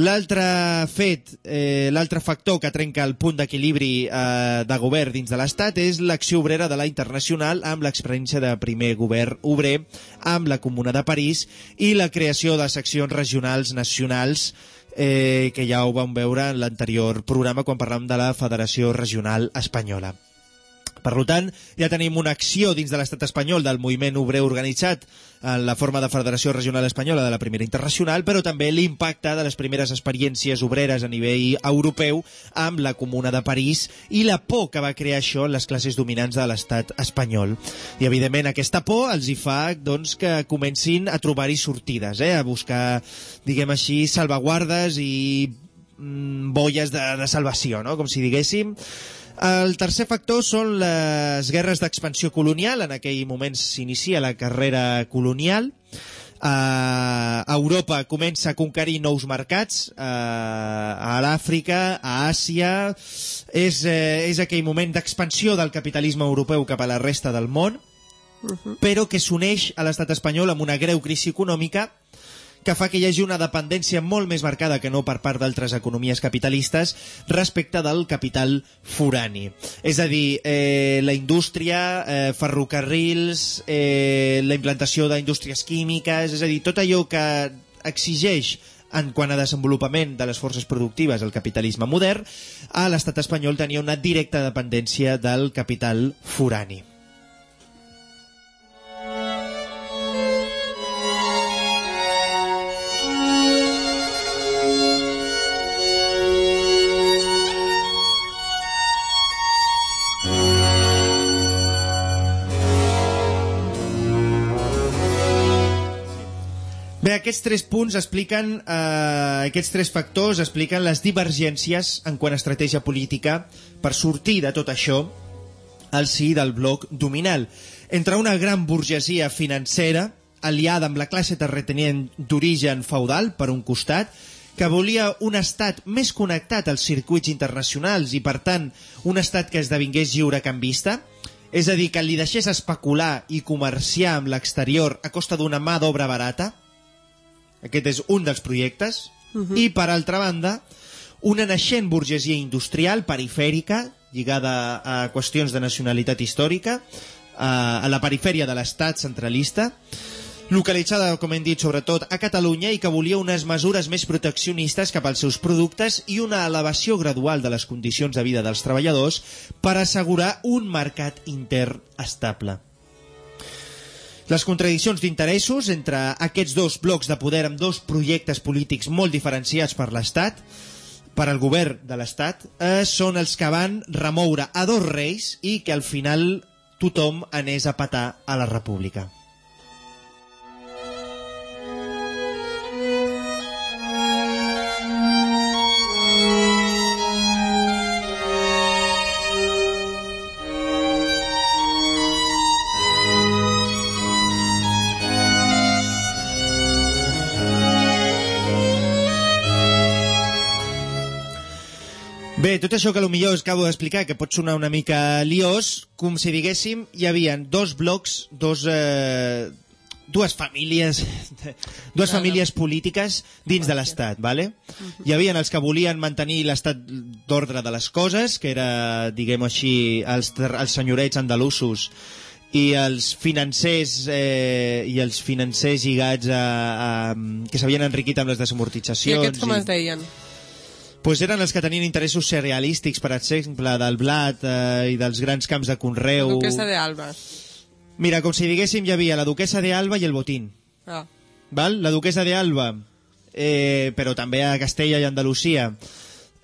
L'altre fet, eh, l'altre factor que trenca el punt d'equilibri eh, de govern dins de l'Estat és l'acció obrera de la Internacional amb l'experiència de primer govern obrer amb la Comuna de París i la creació de seccions regionals nacionals eh, que ja ho vam veure en l'anterior programa quan parlàvem de la Federació Regional Espanyola. Per tant, ja tenim una acció dins de l'estat espanyol del moviment obrer organitzat en la forma de Federació Regional Espanyola de la Primera Internacional, però també l'impacte de les primeres experiències obreres a nivell europeu amb la Comuna de París i la por que va crear això en les classes dominants de l'estat espanyol. I, evidentment, aquesta por els hi fa doncs, que comencin a trobar-hi sortides, eh? a buscar, diguem així, salvaguardes i mm, boies de, de salvació, no? com si diguéssim. El tercer factor són les guerres d'expansió colonial. En aquell moment s'inicia la carrera colonial. Uh, Europa comença a conquerir nous mercats uh, a l'Àfrica, a Àsia és, uh, és aquell moment d'expansió del capitalisme europeu cap a la resta del món però que s'uneix a l'estat espanyol amb una greu crisi econòmica que fa que hi hagi una dependència molt més marcada que no per part d'altres economies capitalistes respecte del capital forani. És a dir, eh, la indústria, eh, ferrocarrils, eh, la implantació d'indústries químiques, és a dir, tot allò que exigeix en quant a desenvolupament de les forces productives al capitalisme modern, a l'estat espanyol tenia una directa dependència del capital forani. Bé, aquests tres punts expliquen, eh, aquests tres factors expliquen les divergències en quant a estratègia política per sortir de tot això al si del bloc dominal. Entre una gran burgesia financera, aliada amb la classe terratenent d'origen feudal, per un costat, que volia un estat més connectat als circuits internacionals i, per tant, un estat que esdevingués lliurecanvista, és a dir, que li deixés especular i comerciar amb l'exterior a costa d'una mà d'obra barata, aquest és un dels projectes. Uh -huh. I, per altra banda, una naixent burgesia industrial perifèrica, lligada a qüestions de nacionalitat històrica, a, a la perifèria de l'estat centralista, localitzada, com hem dit, sobretot a Catalunya i que volia unes mesures més proteccionistes cap als seus productes i una elevació gradual de les condicions de vida dels treballadors per assegurar un mercat intern estable. Les contradiccions d'interessos entre aquests dos blocs de poder amb dos projectes polítics molt diferenciats per l'Estat, per al govern de l'Estat, eh, són els que van remoure a dos reis i que al final tothom anés a patar a la república. Bé, tot això que millor us acabo d'explicar, que pot sonar una mica liós, com si diguéssim, hi havia dos blocs, dos, eh, dues famílies dues famílies polítiques dins de l'Estat, ¿vale? Hi havia els que volien mantenir l'estat d'ordre de les coses, que era, diguem així, els, els senyorets andalusos i els financers eh, i els financers lligats a, a, que s'havien enriquit amb les I desamortitzacions aquests com es deien? Pues eren els que tenien interessos cerealístics, per exemple, del blat eh, i dels grans camps de conreu. Duquesa de Alba. Mira, com si diguéssim, hi havia la duquesa de Alba i el botín. Ah. Val? La duquesa de Alba, eh, però també a Castella i Andalusia,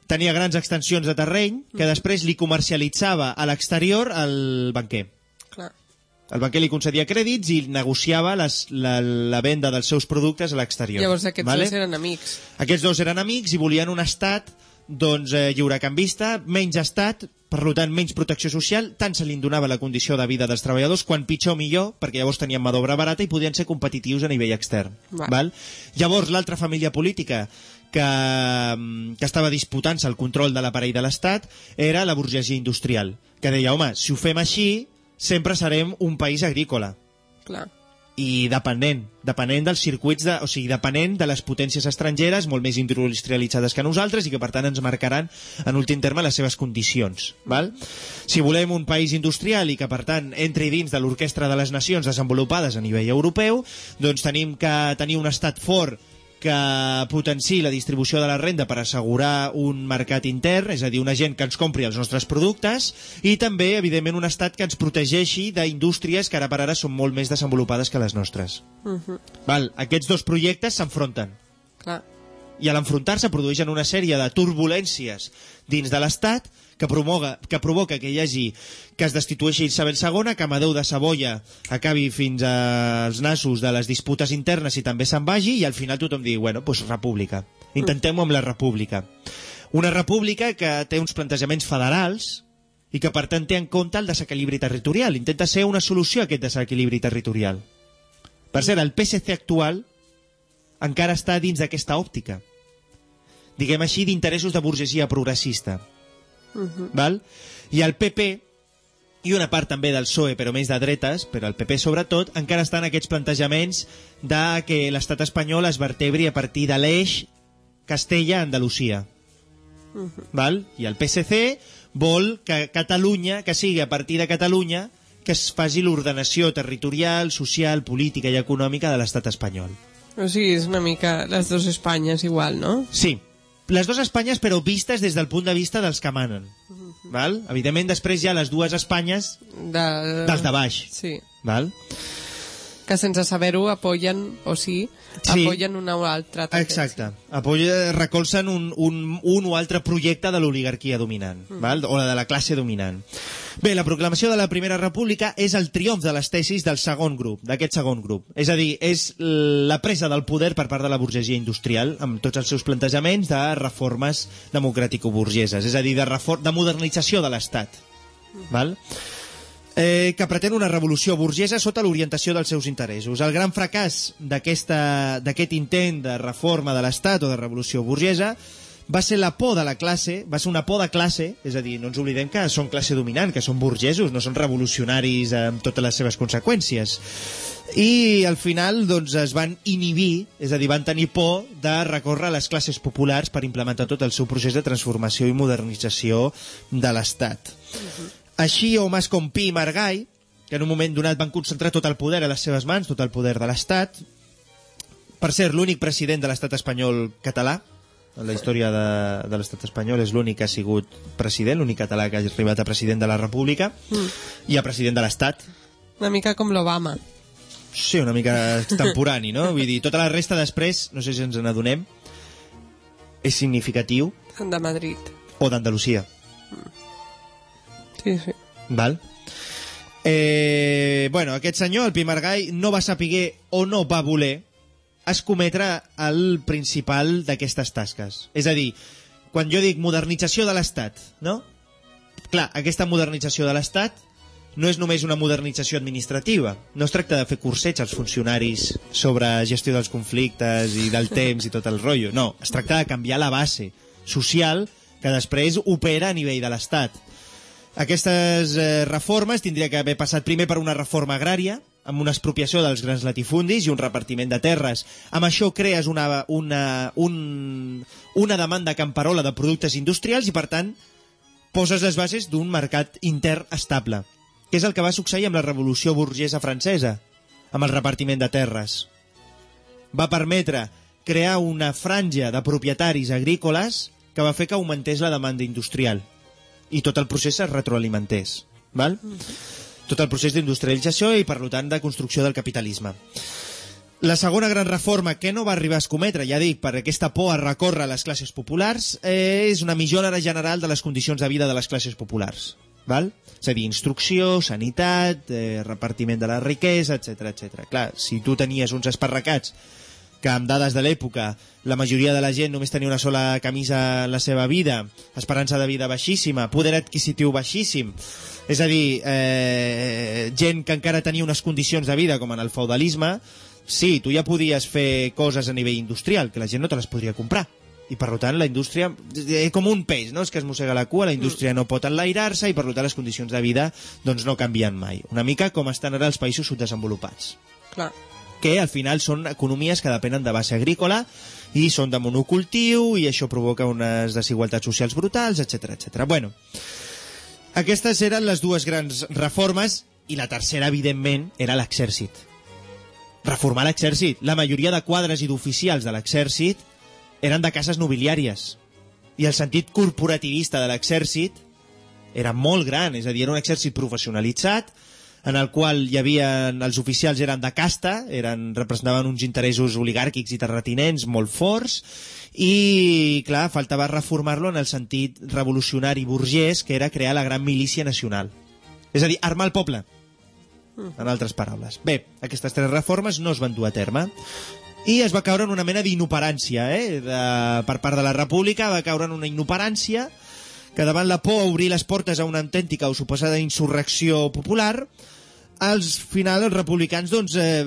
tenia grans extensions de terreny que després li comercialitzava a l'exterior al banquer. El banquer li concedia crèdits i negociava les, la, la venda dels seus productes a l'exterior. Llavors aquests vale? dos eren amics. Aquests dos eren amics i volien un estat doncs, eh, lliurecanvista, menys estat, per tant, menys protecció social, tant se li donava la condició de vida dels treballadors, quan pitjor millor, perquè llavors tenien mà d'obra barata i podien ser competitius a nivell extern. Va. Val? Llavors, l'altra família política que, mm, que estava disputant-se el control de l'aparell de l'Estat era la burgesia industrial, que deia, home, si ho fem així, sempre serem un país agrícola Clar. i dependent, dependent dels circuits, de, o sigui, dependent de les potències estrangeres molt més industrialitzades que nosaltres i que per tant ens marcaran en últim terme les seves condicions. Val? Si volem un país industrial i que per tant entri dins de l'orquestra de les nacions desenvolupades a nivell europeu, doncs tenim que tenir un estat fort que potenciï la distribució de la renda per assegurar un mercat intern, és a dir, una gent que ens compri els nostres productes, i també, evidentment, un estat que ens protegeixi d'indústries que ara per ara són molt més desenvolupades que les nostres. Uh -huh. Val, aquests dos projectes s'enfronten Clar. i a l'enfrontar-se produeixen una sèrie de turbulències dins de l'Estat que, promoga, que provoca que hi hagi que es destitueixi Isabel II, que Amadeu de Savoia acabi fins als nassos de les disputes internes i també se'n vagi i al final tothom digui, bueno, doncs república. Intentem-ho amb la república. Una república que té uns plantejaments federals i que per tant té en compte el desequilibri territorial. Intenta ser una solució a aquest desequilibri territorial. Per cert, el PSC actual encara està dins d'aquesta òptica diguem així, d'interessos de burgesia progressista. Uh -huh. Val? I el PP, i una part també del PSOE, però més de dretes, però el PP sobretot, encara estan aquests plantejaments de que l'estat espanyol es vertebri a partir de l'eix Castella-Andalusia. Uh -huh. Val? I el PSC vol que Catalunya, que sigui a partir de Catalunya, que es faci l'ordenació territorial, social, política i econòmica de l'estat espanyol. O sigui, és una mica les dues Espanyes igual, no? Sí, les dues Espanyes però vistes des del punt de vista dels que manen. Val? Evidentment, després hi ha les dues Espanyes De... dels de baix. Sí. Val? Que sense saber-ho apoyen, o sí, Sí. apoyen una o altra. tendència. Exacte. Apoya, recolzen un, un, un o altre projecte de l'oligarquia dominant, val? o la de la classe dominant. Bé, la proclamació de la Primera República és el triomf de les tesis del segon grup, d'aquest segon grup. És a dir, és la presa del poder per part de la burgesia industrial amb tots els seus plantejaments de reformes democràtico-burgeses, és a dir, de, de modernització de l'Estat. Val? Eh, que pretén una revolució burgesa sota l'orientació dels seus interessos. El gran fracàs d'aquest intent de reforma de l'Estat o de revolució burgesa va ser la por de la classe, va ser una por de classe, és a dir, no ens oblidem que són classe dominant, que són burgesos, no són revolucionaris amb totes les seves conseqüències. I al final doncs, es van inhibir, és a dir, van tenir por de recórrer a les classes populars per implementar tot el seu procés de transformació i modernització de l'Estat. Així, homes com Pi i Margall, que en un moment donat van concentrar tot el poder a les seves mans, tot el poder de l'Estat, per ser l'únic president de l'Estat espanyol català, en la història de, de l'estat espanyol és l'únic que ha sigut president, l'únic català que ha arribat a president de la República Mm. i a president de l'Estat. Una mica com l'Obama. Sí, una mica extemporani, no? Vull dir, tota la resta després, no sé si ens n'adonem, és significatiu, De Madrid. o d'Andalusia. Sí, sí. Val? Eh, bueno, aquest senyor, el Pi Margall, no va saber o no va voler escometre el principal d'aquestes tasques. És a dir, quan jo dic modernització de l'Estat, no? Clar, aquesta modernització de l'Estat no és només una modernització administrativa. No es tracta de fer cursets als funcionaris sobre gestió dels conflictes i del temps i tot el rotllo. No, es tracta de canviar la base social que després opera a nivell de l'Estat. Aquestes eh, reformes tindria que haver passat primer per una reforma agrària, amb una expropiació dels grans latifundis i un repartiment de terres. Amb això crees una, una, un, una demanda camperola de productes industrials i, per tant, poses les bases d'un mercat intern estable, que és el que va succeir amb la revolució burgesa francesa, amb el repartiment de terres. Va permetre crear una franja de propietaris agrícoles que va fer que augmentés la demanda industrial i tot el procés es retroalimentés. Val? Tot el procés d'industrialització i, per tant, de construcció del capitalisme. La segona gran reforma que no va arribar a escometre, ja dic, per aquesta por a recórrer a les classes populars, eh, és una millora general de les condicions de vida de les classes populars. Val? És a dir, instrucció, sanitat, eh, repartiment de la riquesa, etc etc. Clar, si tu tenies uns esparracats que amb dades de l'època la majoria de la gent només tenia una sola camisa en la seva vida, esperança de vida baixíssima, poder adquisitiu baixíssim, és a dir, eh, gent que encara tenia unes condicions de vida com en el feudalisme, sí, tu ja podies fer coses a nivell industrial, que la gent no te les podria comprar. I per tant la indústria, eh, com un peix, no? és que es mossega la cua, la indústria no pot enlairar-se i per tant les condicions de vida doncs, no canvien mai. Una mica com estan ara els països subdesenvolupats Clar. Que al final són economies que depenen de base agrícola i són de monocultiu i això provoca unes desigualtats socials brutals, etc etc. Bueno, aquestes eren les dues grans reformes i la tercera, evidentment, era l'exèrcit. Reformar l'exèrcit. La majoria de quadres i d'oficials de l'exèrcit eren de cases nobiliàries i el sentit corporativista de l'exèrcit era molt gran, és a dir, era un exèrcit professionalitzat en el qual hi havia els oficials eren de casta, eren, representaven uns interessos oligàrquics i terratinents molt forts i, clar, faltava reformar-lo en el sentit revolucionari burgès, que era crear la gran milícia nacional. És a dir, armar el poble, en altres paraules. Bé, aquestes tres reformes no es van dur a terme i es va caure en una mena d'inoperància eh? de, per part de la república, va caure en una inoperància que davant la por a obrir les portes a una autèntica o suposada insurrecció popular, al final els republicans doncs, eh,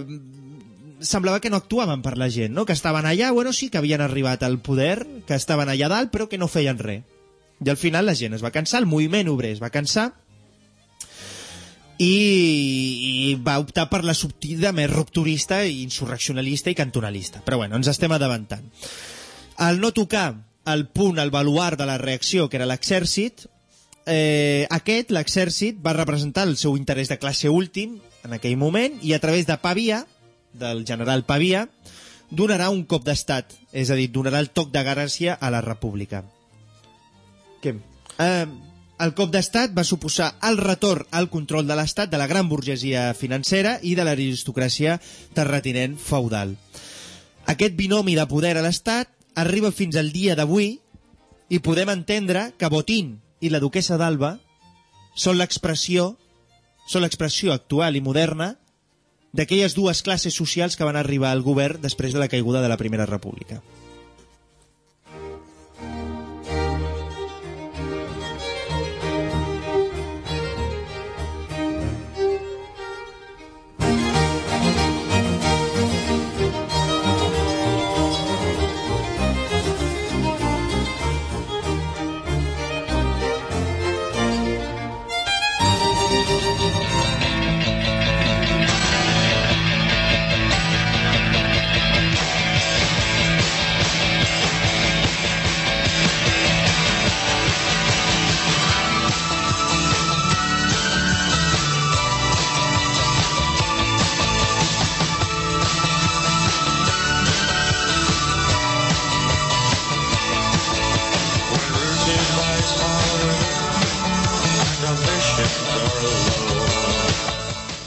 semblava que no actuaven per la gent, no? que estaven allà, bueno, sí que havien arribat al poder, que estaven allà dalt, però que no feien res. I al final la gent es va cansar, el moviment obrer es va cansar, i, i va optar per la sortida més rupturista, insurreccionalista i cantonalista. Però bueno, ens estem adavantant. Al no tocar el punt, el baluart de la reacció, que era l'exèrcit, eh, aquest, l'exèrcit, va representar el seu interès de classe últim en aquell moment i a través de Pavia, del general Pavia, donarà un cop d'estat, és a dir, donarà el toc de gràcia a la república. Què? Eh, el cop d'estat va suposar el retorn al control de l'estat de la gran burgesia financera i de l'aristocràcia terratinent feudal. Aquest binomi de poder a l'estat arriba fins al dia d'avui i podem entendre que Botín i la duquesa d'Alba són l'expressió són l'expressió actual i moderna d'aquelles dues classes socials que van arribar al govern després de la caiguda de la Primera República.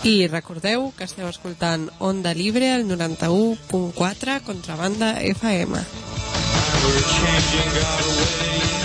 I recordeu que esteu escoltant Onda Libre al 91.4 Contrabanda FM. We're changing our ways,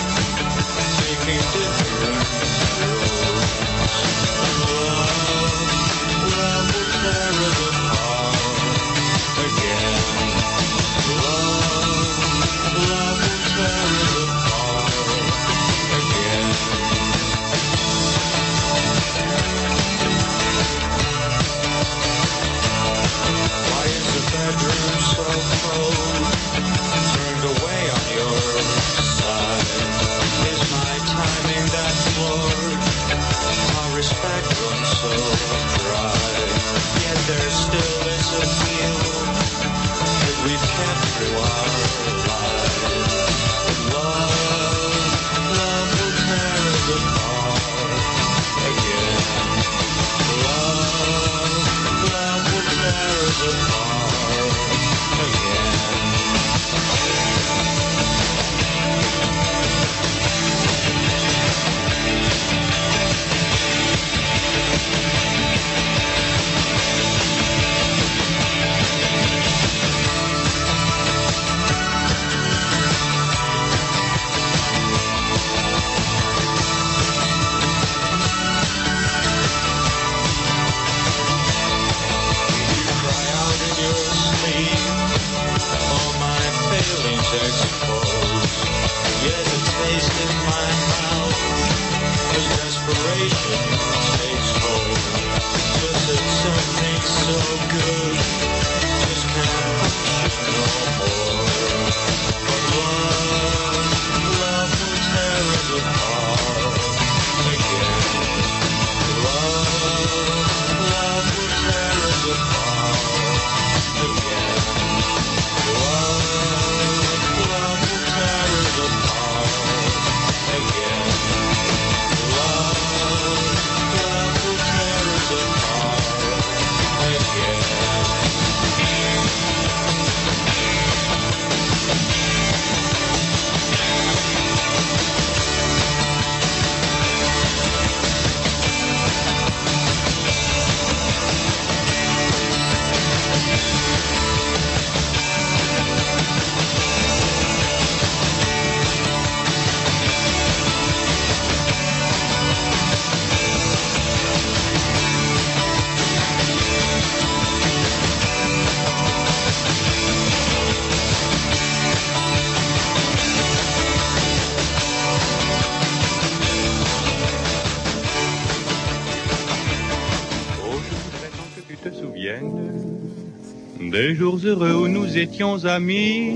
des jours heureux où nous étions amis.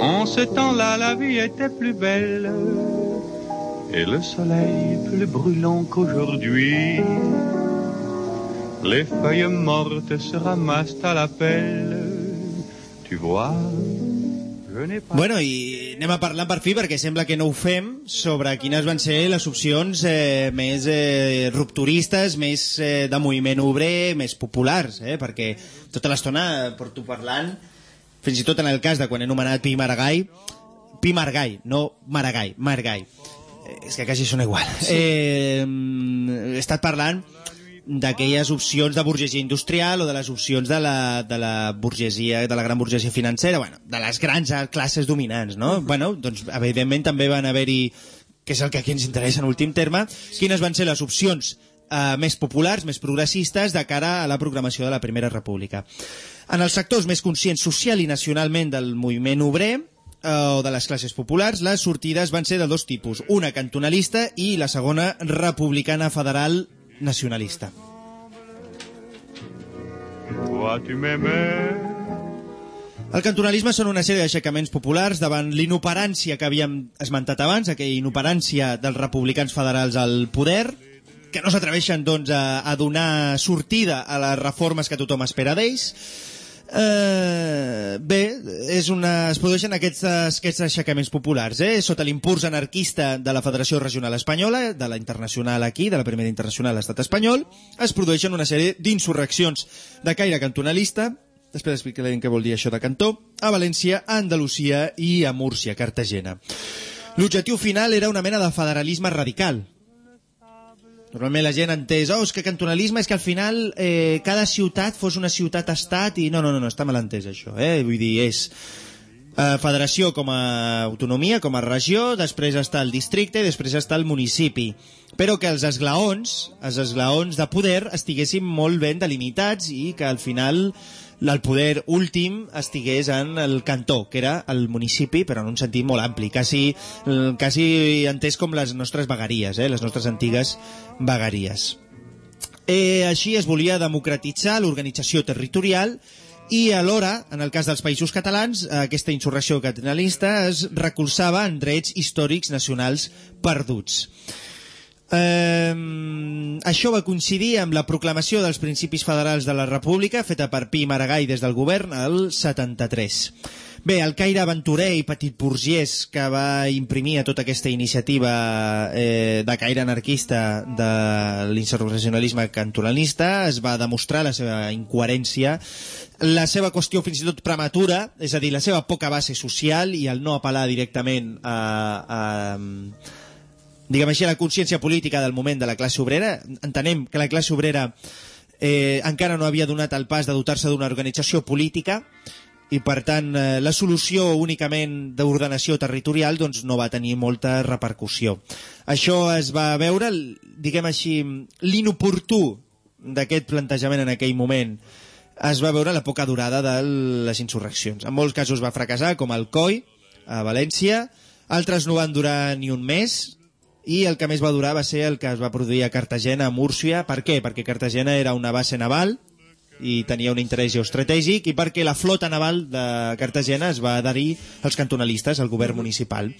En ce temps-là, la vie était plus belle et le soleil plus brûlant qu'aujourd'hui. Les feuilles mortes se ramassent à la pelle. Tu vois. Bueno, i anem a parlar per fi perquè sembla que no ho fem sobre quines van ser les opcions eh, més eh, rupturistes, més eh, de moviment obrer, més populars, eh? perquè tota l'estona porto parlant, fins i tot en el cas de quan he anomenat Pi Maragall, Pi Margall, no Maragall, Margall. Eh, És que quasi són igual. Sí. Eh, he estat parlant d'aquelles opcions de burgesia industrial o de les opcions de la, de la burgesia, de la gran burgesia financera, bueno, de les grans classes dominants, no? Bueno, doncs, evidentment, també van haver-hi, que és el que aquí ens interessa en últim terme, quines van ser les opcions eh, més populars, més progressistes, de cara a la programació de la Primera República. En els sectors més conscients social i nacionalment del moviment obrer, eh, o de les classes populars, les sortides van ser de dos tipus, una cantonalista i la segona republicana federal nacionalista. El cantonalisme són una sèrie d'aixecaments populars davant l'inoperància que havíem esmentat abans, aquella inoperància dels republicans federals al poder, que no s'atreveixen doncs, a, a donar sortida a les reformes que tothom espera d'ells. Eh, bé, és una, es produeixen aquests, aquests aixecaments populars, eh? sota l'impuls anarquista de la Federació Regional Espanyola, de la Internacional aquí, de la Primera Internacional a l'Estat espanyol, es produeixen una sèrie d'insurreccions de caire cantonalista, després explicarem què vol dir això de cantó, a València, a Andalusia i a Múrcia, Cartagena. L'objectiu final era una mena de federalisme radical, Normalment la gent entès, oh, és que cantonalisme és que al final eh, cada ciutat fos una ciutat-estat i no, no, no, no, està mal entès això, eh? Vull dir, és eh, federació com a autonomia, com a regió, després està el districte i després està el municipi. Però que els esglaons, els esglaons de poder estiguessin molt ben delimitats i que al final el poder últim estigués en el cantó, que era el municipi, però en un sentit molt ampli, quasi, eh, quasi entès com les nostres vegueries, eh? les nostres antigues vegueries. Eh, així es volia democratitzar l'organització territorial i alhora, en el cas dels països catalans, aquesta insurrecció catalanista es recolzava en drets històrics nacionals perduts. Eh, això va coincidir amb la proclamació dels principis federals de la República, feta per Pi Maragall des del govern el 73. Bé, el caire aventurer i petit burgès que va imprimir a tota aquesta iniciativa eh, de caire anarquista de l'insurreccionalisme cantonalista es va demostrar la seva incoherència, la seva qüestió fins i tot prematura, és a dir, la seva poca base social i el no apel·lar directament a, a diguem així, la consciència política del moment de la classe obrera. Entenem que la classe obrera eh, encara no havia donat el pas de dotar-se d'una organització política i per tant eh, la solució únicament d'ordenació territorial doncs, no va tenir molta repercussió. Això es va veure, diguem així, l'inoportú d'aquest plantejament en aquell moment es va veure la poca durada de les insurreccions. En molts casos va fracassar, com el COI, a València, altres no van durar ni un mes, i el que més va durar va ser el que es va produir a Cartagena, a Múrcia. Per què? Perquè Cartagena era una base naval i tenia un interès geoestratègic i perquè la flota naval de Cartagena es va adherir als cantonalistes, al govern municipal.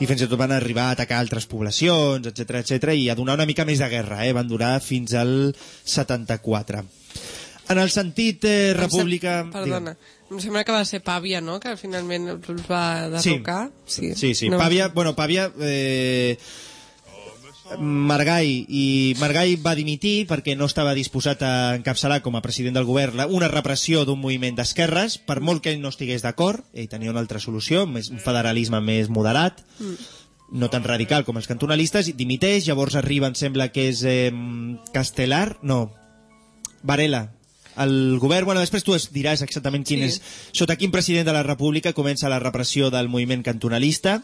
I fins i tot van arribar a atacar altres poblacions, etc etc i a donar una mica més de guerra. Eh? Van durar fins al 74. En el sentit eh, república... Perdona, em sembla que va ser Pàvia, no?, que finalment els va derrocar. Sí, sí, sí. Pàvia, bueno, Pàvia... Eh, Margall i Margall va dimitir perquè no estava disposat a encapçalar com a president del govern una repressió d'un moviment d'esquerres. Per molt que ell no estigués d'acord ell tenia una altra solució, més, un federalisme més moderat no tan radical com els cantonalistes, i dimiteix, llavors arriba, em sembla que és eh, Castelar, no, Varela, el govern, bueno, després tu es diràs exactament quin Sí. és, sota quin president de la República comença la repressió del moviment cantonalista,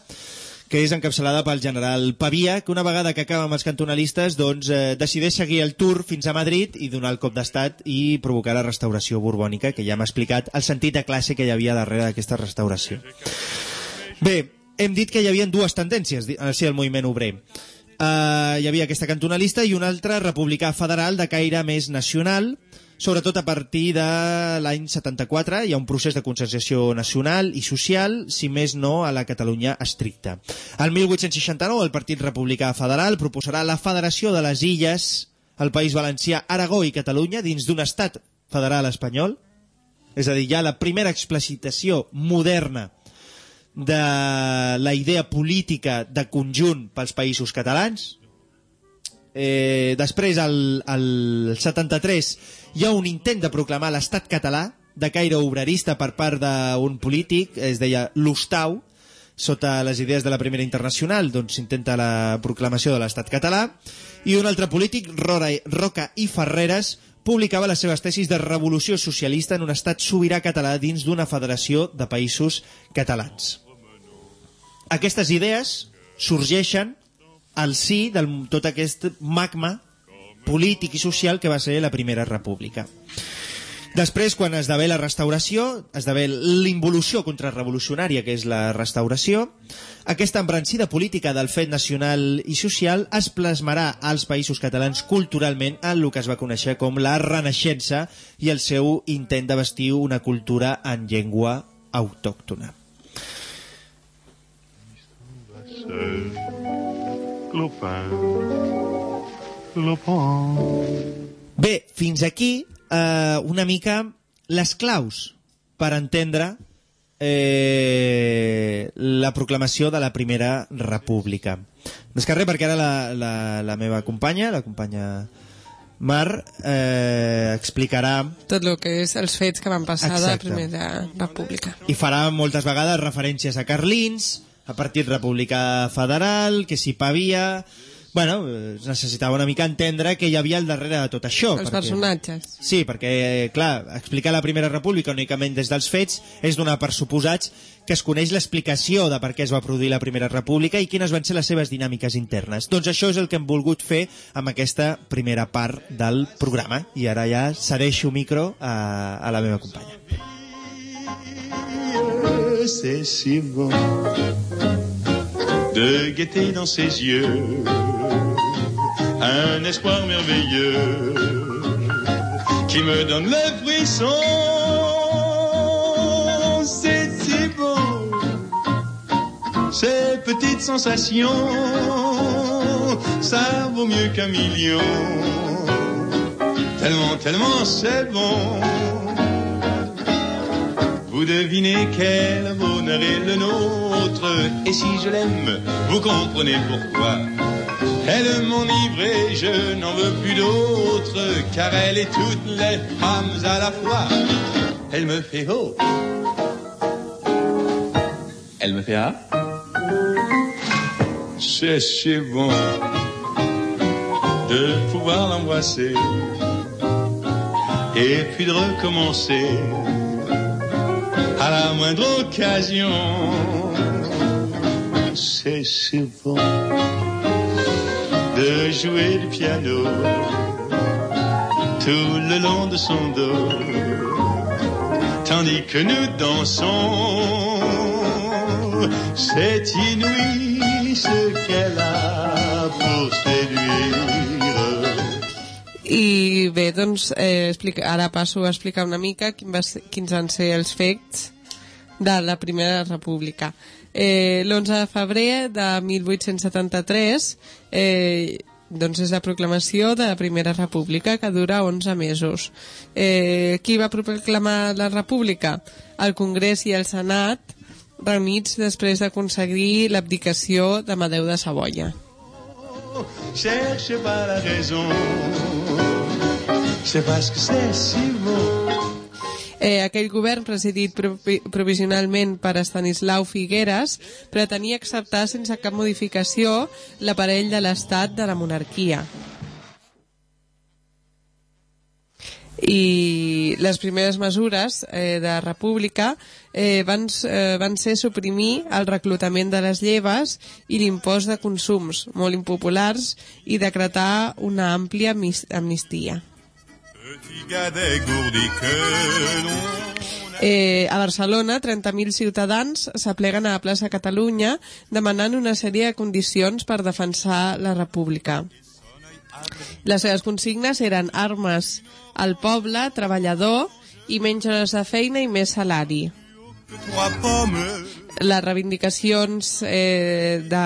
que és encapçalada pel general Pavia, que una vegada que acaba amb els cantonalistes doncs, eh, decideix seguir el tour fins a Madrid i donar el cop d'estat i provocar la restauració borbònica, que ja m'ha explicat el sentit de classe que hi havia darrere d'aquesta restauració. Bé, hem dit que hi havia dues tendències en el si del moviment obrer. Uh, hi havia aquesta cantonalista i una altra republicà federal de caire més nacional, sobretot a partir de l'any 74 hi ha un procés de conscienciació nacional i social, si més no a la Catalunya estricta. El 1869 el Partit Republicà Federal proposarà la federació de les illes, el País Valencià, Aragó i Catalunya dins d'un estat federal espanyol, és a dir, ja la primera explicitació moderna de la idea política de conjunt pels països catalans. Eh, després, al, al 73, hi ha un intent de proclamar l'estat català de caire obrerista per part d'un polític, es deia l'Ustau, sota les idees de la Primera Internacional, doncs s'intenta la proclamació de l'estat català, i un altre polític, Rora, Roca i Ferreres, publicava les seves tesis de revolució socialista en un estat sobirà català dins d'una federació de països catalans. Aquestes idees sorgeixen al sí de tot aquest magma polític i social que va ser la Primera República. Després, quan esdevé la restauració, esdevé l'involució contrarrevolucionària, que és la restauració, aquesta embrancida política del fet nacional i social es plasmarà als països catalans culturalment en el que es va conèixer com la Renaixença i el seu intent de vestir una cultura en llengua autòctona. Clopin. Bé, fins aquí eh, una mica les claus per entendre eh, la proclamació de la Primera República. Més que res, perquè ara la, la, la meva companya, la companya Mar, eh, explicarà Tot el que és els fets que van passar de la Exacte. Primera República. i farà moltes vegades referències a Carlins, a Partit Republicà Federal, que si Pavia... Bueno, necessitava una mica entendre què hi havia al darrere de tot això. Els personatges. Sí, perquè, clar, explicar la Primera República únicament des dels fets és donar per suposats que es coneix l'explicació de per què es va produir la Primera República i quines van ser les seves dinàmiques internes. Doncs això és el que hem volgut fer amb aquesta primera part del programa. I ara ja cedeixo micro a, a la meva companya. C'est si bon de guetter dans ses yeux un espoir merveilleux qui me donne le frisson. C'est si beau, ces petites sensations, ça vaut mieux qu'un million. Tellement, tellement c'est bon. Vous devinez quel bonheur est le nôtre. Et si je l'aime, vous comprenez pourquoi. Elle m'enivre et je n'en veux plus d'autre Car elle est toutes les femmes à la fois. Elle me fait oh Elle me fait ah C'est si bon De pouvoir l'embrasser Et puis de recommencer à la moindre occasion. C'est bon de jouer du piano tout le long de son dos, tandis que nous dansons. C'est inouï ce qu'elle a pour séduire. I bé, doncs, eh, explica, ara passo a explicar una mica quin va ser, quins van ser els fets de la Primera República. Eh, L'11 de febrer de 1873 eh, doncs és la proclamació de la Primera República que dura 11 mesos. Eh, qui va proclamar la República? El Congrés i el Senat reunits després d'aconseguir l'abdicació d'Amadeu de Savoia. Cherche pas la raison, parce que c'est si. Eh, aquell govern, presidit provi provisionalment per Estanislau Figueres, pretenia acceptar sense cap modificació l'aparell de l'estat de la monarquia. I les primeres mesures eh, de república eh, van, eh, van ser suprimir el reclutament de les lleves i l'impost de consums, molt impopulars, i decretar una àmplia amnistia. Eh, a Barcelona, 30.000 ciutadans s'apleguen a la plaça Catalunya demanant una sèrie de condicions per defensar la república. Les seves consignes eren armes al poble, treballador i menys hores de feina i més salari. Les reivindicacions eh, de,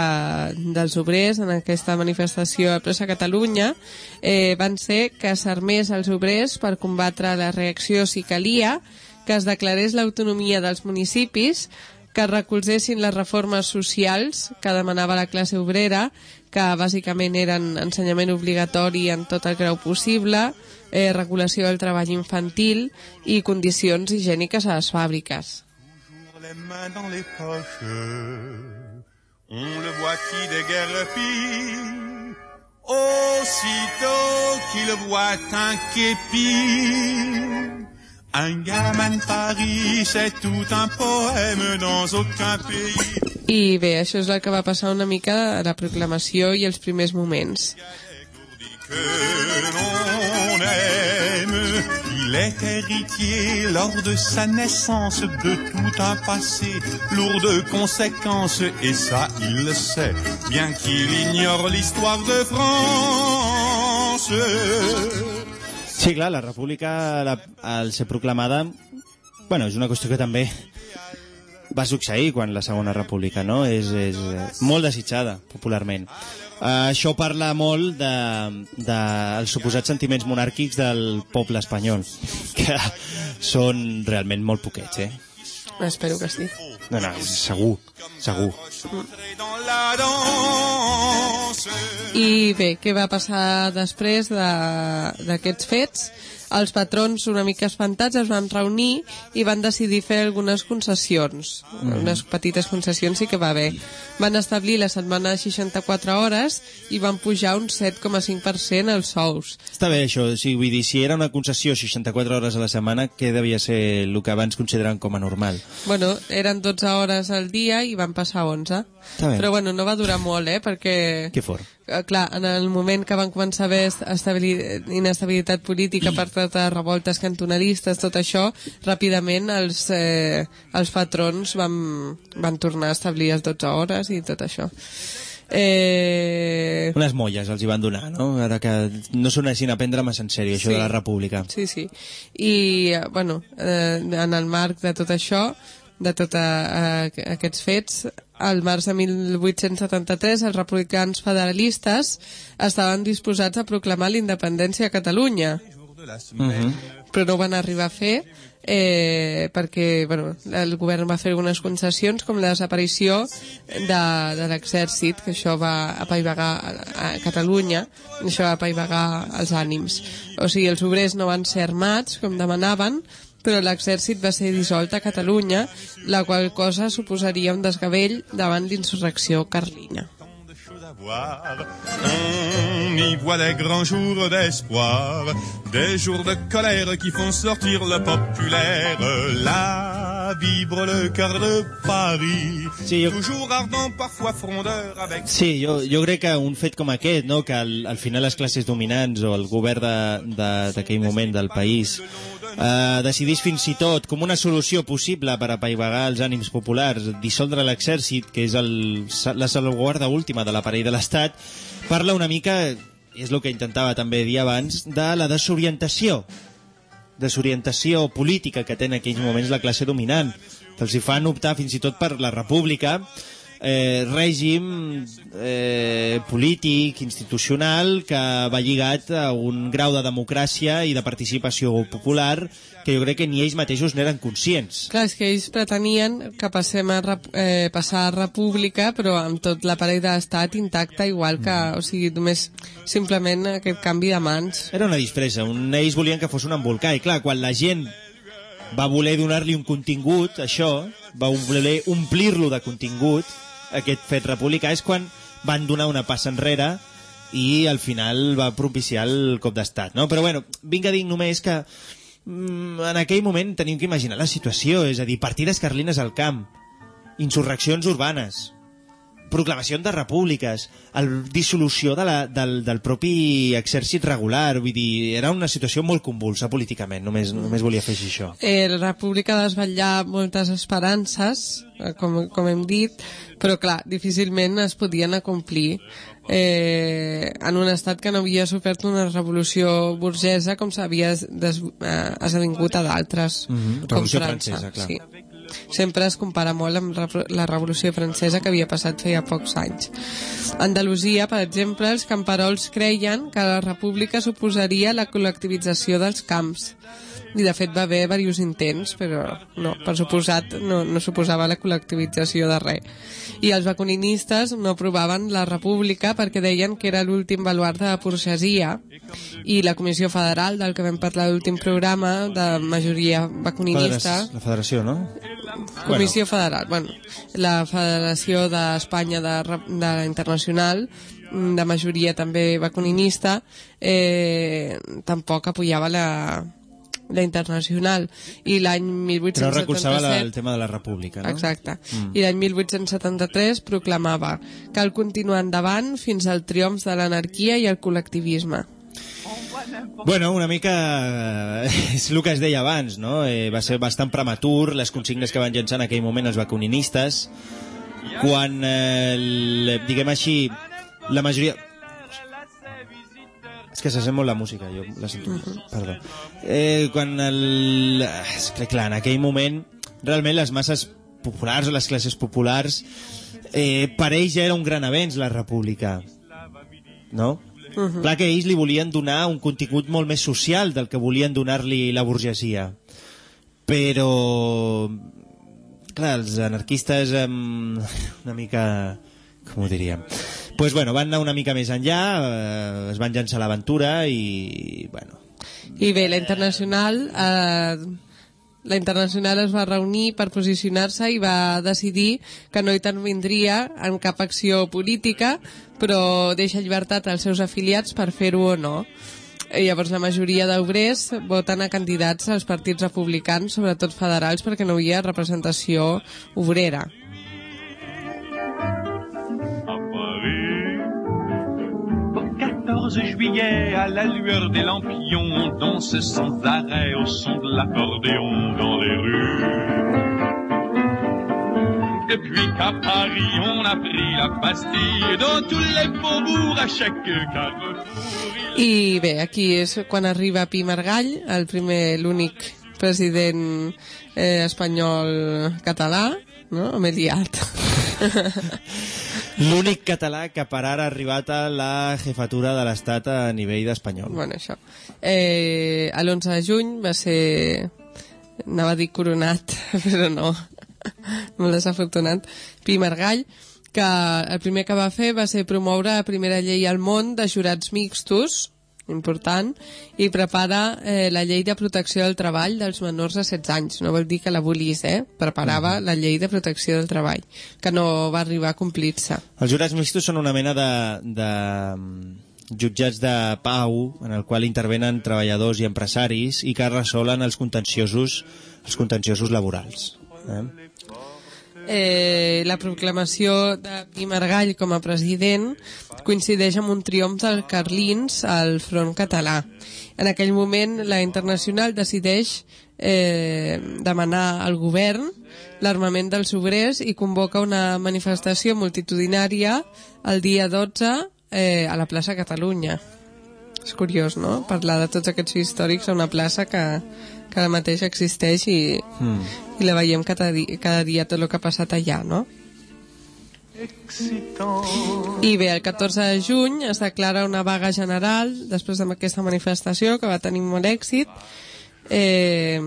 dels obrers en aquesta manifestació a Plaça Catalunya eh, van ser que s'armés els obrers per combatre la reacció si calia, que es declarés l'autonomia dels municipis, que recolzessin les reformes socials que demanava la classe obrera, que bàsicament eren ensenyament obligatori en tot el grau possible, eh, regulació del treball infantil i condicions higièniques a les fàbriques. Les mains dans les poches. On le voit qui déguerpit. Aussitôt qu'il voit un képi. Un gamin de Paris, c'est tout un poème dans aucun pays. I bé, això és el que va passar una mica a la proclamació i els primers moments. Que l'on aime. Il est héritier lors de sa naissance de tout un passé lourd de conséquences et ça il le sait, bien qu'il ignore l'histoire de France. Sí, clar, la república, la, al ser proclamada, bueno, és una qüestió que també va succeir quan la segona república, no? És, és eh, molt desitjada, popularment. Uh, això parla molt dels de, de suposats sentiments monàrquics del poble espanyol, que són realment molt poquets, eh? Espero que sí. No, no, segur, segur. Danse. I bé, què va passar després de- d'aquests fets? Els patrons, una mica espantats, es van reunir i van decidir fer algunes concessions. Mm. Unes petites concessions sí que va haver. Van establir la setmana de 64 hores i van pujar un 7,5% els sous. Està bé això, o sigui, vull dir, si era una concessió 64 hores a la setmana, què devia ser el que abans consideraven com a normal? Bueno, eren 12 hores al dia i van passar 11. Està bé. Però bueno, no va durar molt, eh? Perquè... Que fort. Eh, clar, en el moment que van començar a haver estabili- inestabilitat política per les revoltes cantonalistes, tot això, ràpidament els, eh, els patrons van, van tornar a establir les 12 hores i tot això. Eh, Unes molles els hi van donar, no? Ara que no s'ho anessin a prendre massa en sèrio, això Sí. de la república. Sí, sí. I, eh, bueno, eh, en el marc de tot això, de tots eh, aquests fets, al març de 1873 els republicans federalistes estaven disposats a proclamar la independència a Catalunya, Mm -hmm. però no ho van arribar a fer eh, perquè bueno, el govern va fer algunes concessions com la desaparició de, de l'exèrcit que això va apaivagar a, a Catalunya això va apaivagar els ànims. O sigui, els obrers no van ser armats com demanaven però l'exèrcit va ser dissolt a Catalunya la qual cosa suposaria un desgavell davant l'insurrecció carlina voir. On y voit les grands jours d'espoir, des jours de colère qui font sortir le populaire, la vibre le cœur de Paris, Sí, jo- toujours ardent, parfois frondeur, avec Sí, jo, jo crec que un fet com aquest, no, que al, al final les classes dominants o el govern de- de- d'aquell moment del país eh, decidís fins i tot com una solució possible per apaivagar els ànims populars, dissoldre l'exèrcit, que és el, la salvaguarda última de l'aparell de l'Estat, parla una mica, és el que intentava també dir abans, de la desorientació. Desorientació política que té en aquells moments la classe dominant, que els hi fan optar fins i tot per la república, eh, règim eh, polític, institucional, que va lligat a un grau de democràcia i de participació popular que jo crec que ni ells mateixos n'eren conscients. Clar, és que ells pretenien que passem a rep eh, passar a república, però amb tot l'aparell de l'Estat intacte, igual que, o sigui, només simplement aquest canvi de mans. Era una disfressa, un, ells volien que fos un embolcall. Clar, quan la gent va voler donar-li un contingut, això, va voler omplir-lo de contingut, aquest fet republicà, és quan van donar una passa enrere i al final va propiciar el cop d'estat, no? Però bueno, vinc a dir només que mm, en aquell moment tenim que imaginar la situació, és a dir, partides carlines al camp, insurreccions urbanes, proclamació de repúbliques, el dissolució de la, del, del propi exèrcit regular, vull dir, era una situació molt convulsa políticament, només, només volia afegir això. Eh, la república va desvetllar moltes esperances, eh, com, com hem dit, però clar, difícilment es podien acomplir eh, en un estat que no havia sofert una revolució burgesa com s'havia eh, esdevingut a d'altres, Mhm, com Revolució França. Francesa, clar. Sí. Sempre es compara molt amb la Revolució Francesa que havia passat feia pocs anys. Andalusia, per exemple, els camperols creien que la república suposaria la col·lectivització dels camps i de fet va haver diversos intents, però no, per suposat no, no suposava la col·lectivització de res. I els vacuninistes no aprovaven la república perquè deien que era l'últim baluart de la burgesia i la Comissió Federal, del que vam parlar l'últim programa, de majoria. Federac- La federació, no? Comissió Federal, bueno, la Federació d'Espanya de, de la Internacional, de majoria també vacuninista, eh, tampoc apoyava la, la Internacional. I l'any Però recolzava la, 1877... el tema de la república, no? Exacte. Mm. I l'any 1873 proclamava cal continuar endavant fins al triomf de l'anarquia i el col·lectivisme. Bueno, una mica eh, és el que es deia abans, no? Eh, va ser bastant prematur les consignes que van llançar en aquell moment els vacuninistes quan, eh, el, diguem així, la majoria... És que se sent molt la música, jo la sento... Perdó. Eh, quan el... És que, clar, en aquell moment, realment les masses populars o les classes populars eh, per ells ja era un gran avenç la república. No? Uh -huh. Clar que ells li volien donar un contingut molt més social del que volien donar-li la burgesia. Però... Clar, els anarquistes una mica... Com ho diríem? Pues bueno, van anar una mica més enllà, eh, es van llançar l'aventura i, bueno, I bé, la Internacional... Eh, la Internacional es va reunir per posicionar-se i va decidir que no intervindria en cap acció política, però deixa llibertat als seus afiliats per fer-ho o no. I llavors la majoria d'obrers voten a candidats als partits republicans, sobretot federals, perquè no hi havia representació obrera. 14 juillet, à la lueur des lampions, on danse sans arrêt au son de l'accordéon dans les rues. Depuis qu'à Paris on a pris la Bastille, dans tous les faubourgs, à chaque carrefour, I bé, aquí és quan arriba Pi Margall, el primer, l'únic president eh, espanyol català, no? M'he liat. l'únic català que per ara ha arribat a la jefatura de l'Estat a nivell d'espanyol. bueno, això. Eh, a l'11 de juny va ser... Anava a dir coronat, però no. Molt desafortunat. Pi Margall, que el primer que va fer va ser promoure la primera llei al món de jurats mixtos, important, i prepara eh, la llei de protecció del treball dels menors de 16 anys. No vol dir que l'abolís, eh? Preparava la llei de protecció del treball, que no va arribar a complir-se. Els jurats mixtos són una mena de, de mm, jutjats de pau en el qual intervenen treballadors i empresaris i que resolen els contenciosos, els contenciosos laborals. Eh? Eh, la proclamació de Pi com a president coincideix amb un triomf dels carlins al front català. En aquell moment, la Internacional decideix eh, demanar al govern l'armament dels obrers i convoca una manifestació multitudinària el dia 12 eh, a la plaça Catalunya. És curiós, no?, parlar de tots aquests històrics a una plaça que, que ara mateix existeix i, Mm. i la veiem cada dia, cada dia tot el que ha passat allà, no? I bé, el 14 de juny es declara una vaga general després d'aquesta manifestació que va tenir molt èxit eh,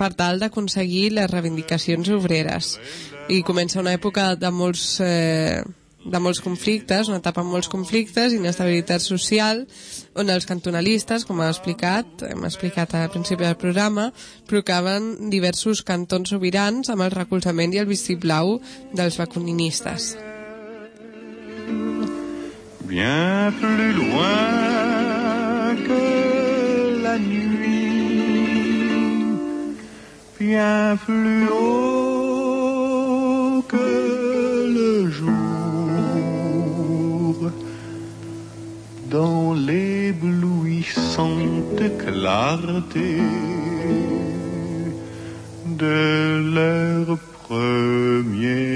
per tal d'aconseguir les reivindicacions obreres. I comença una època de molts, eh, de molts conflictes, una etapa amb molts conflictes, inestabilitat social, on els cantonalistes, com ha explicat, hem explicat al principi del programa, proclamen diversos cantons sobirans amb el recolzament i el vistiplau dels vacuninistes. bien plus loin que la nuit, bien plus haut dans l'éblouissante clarté de leur premier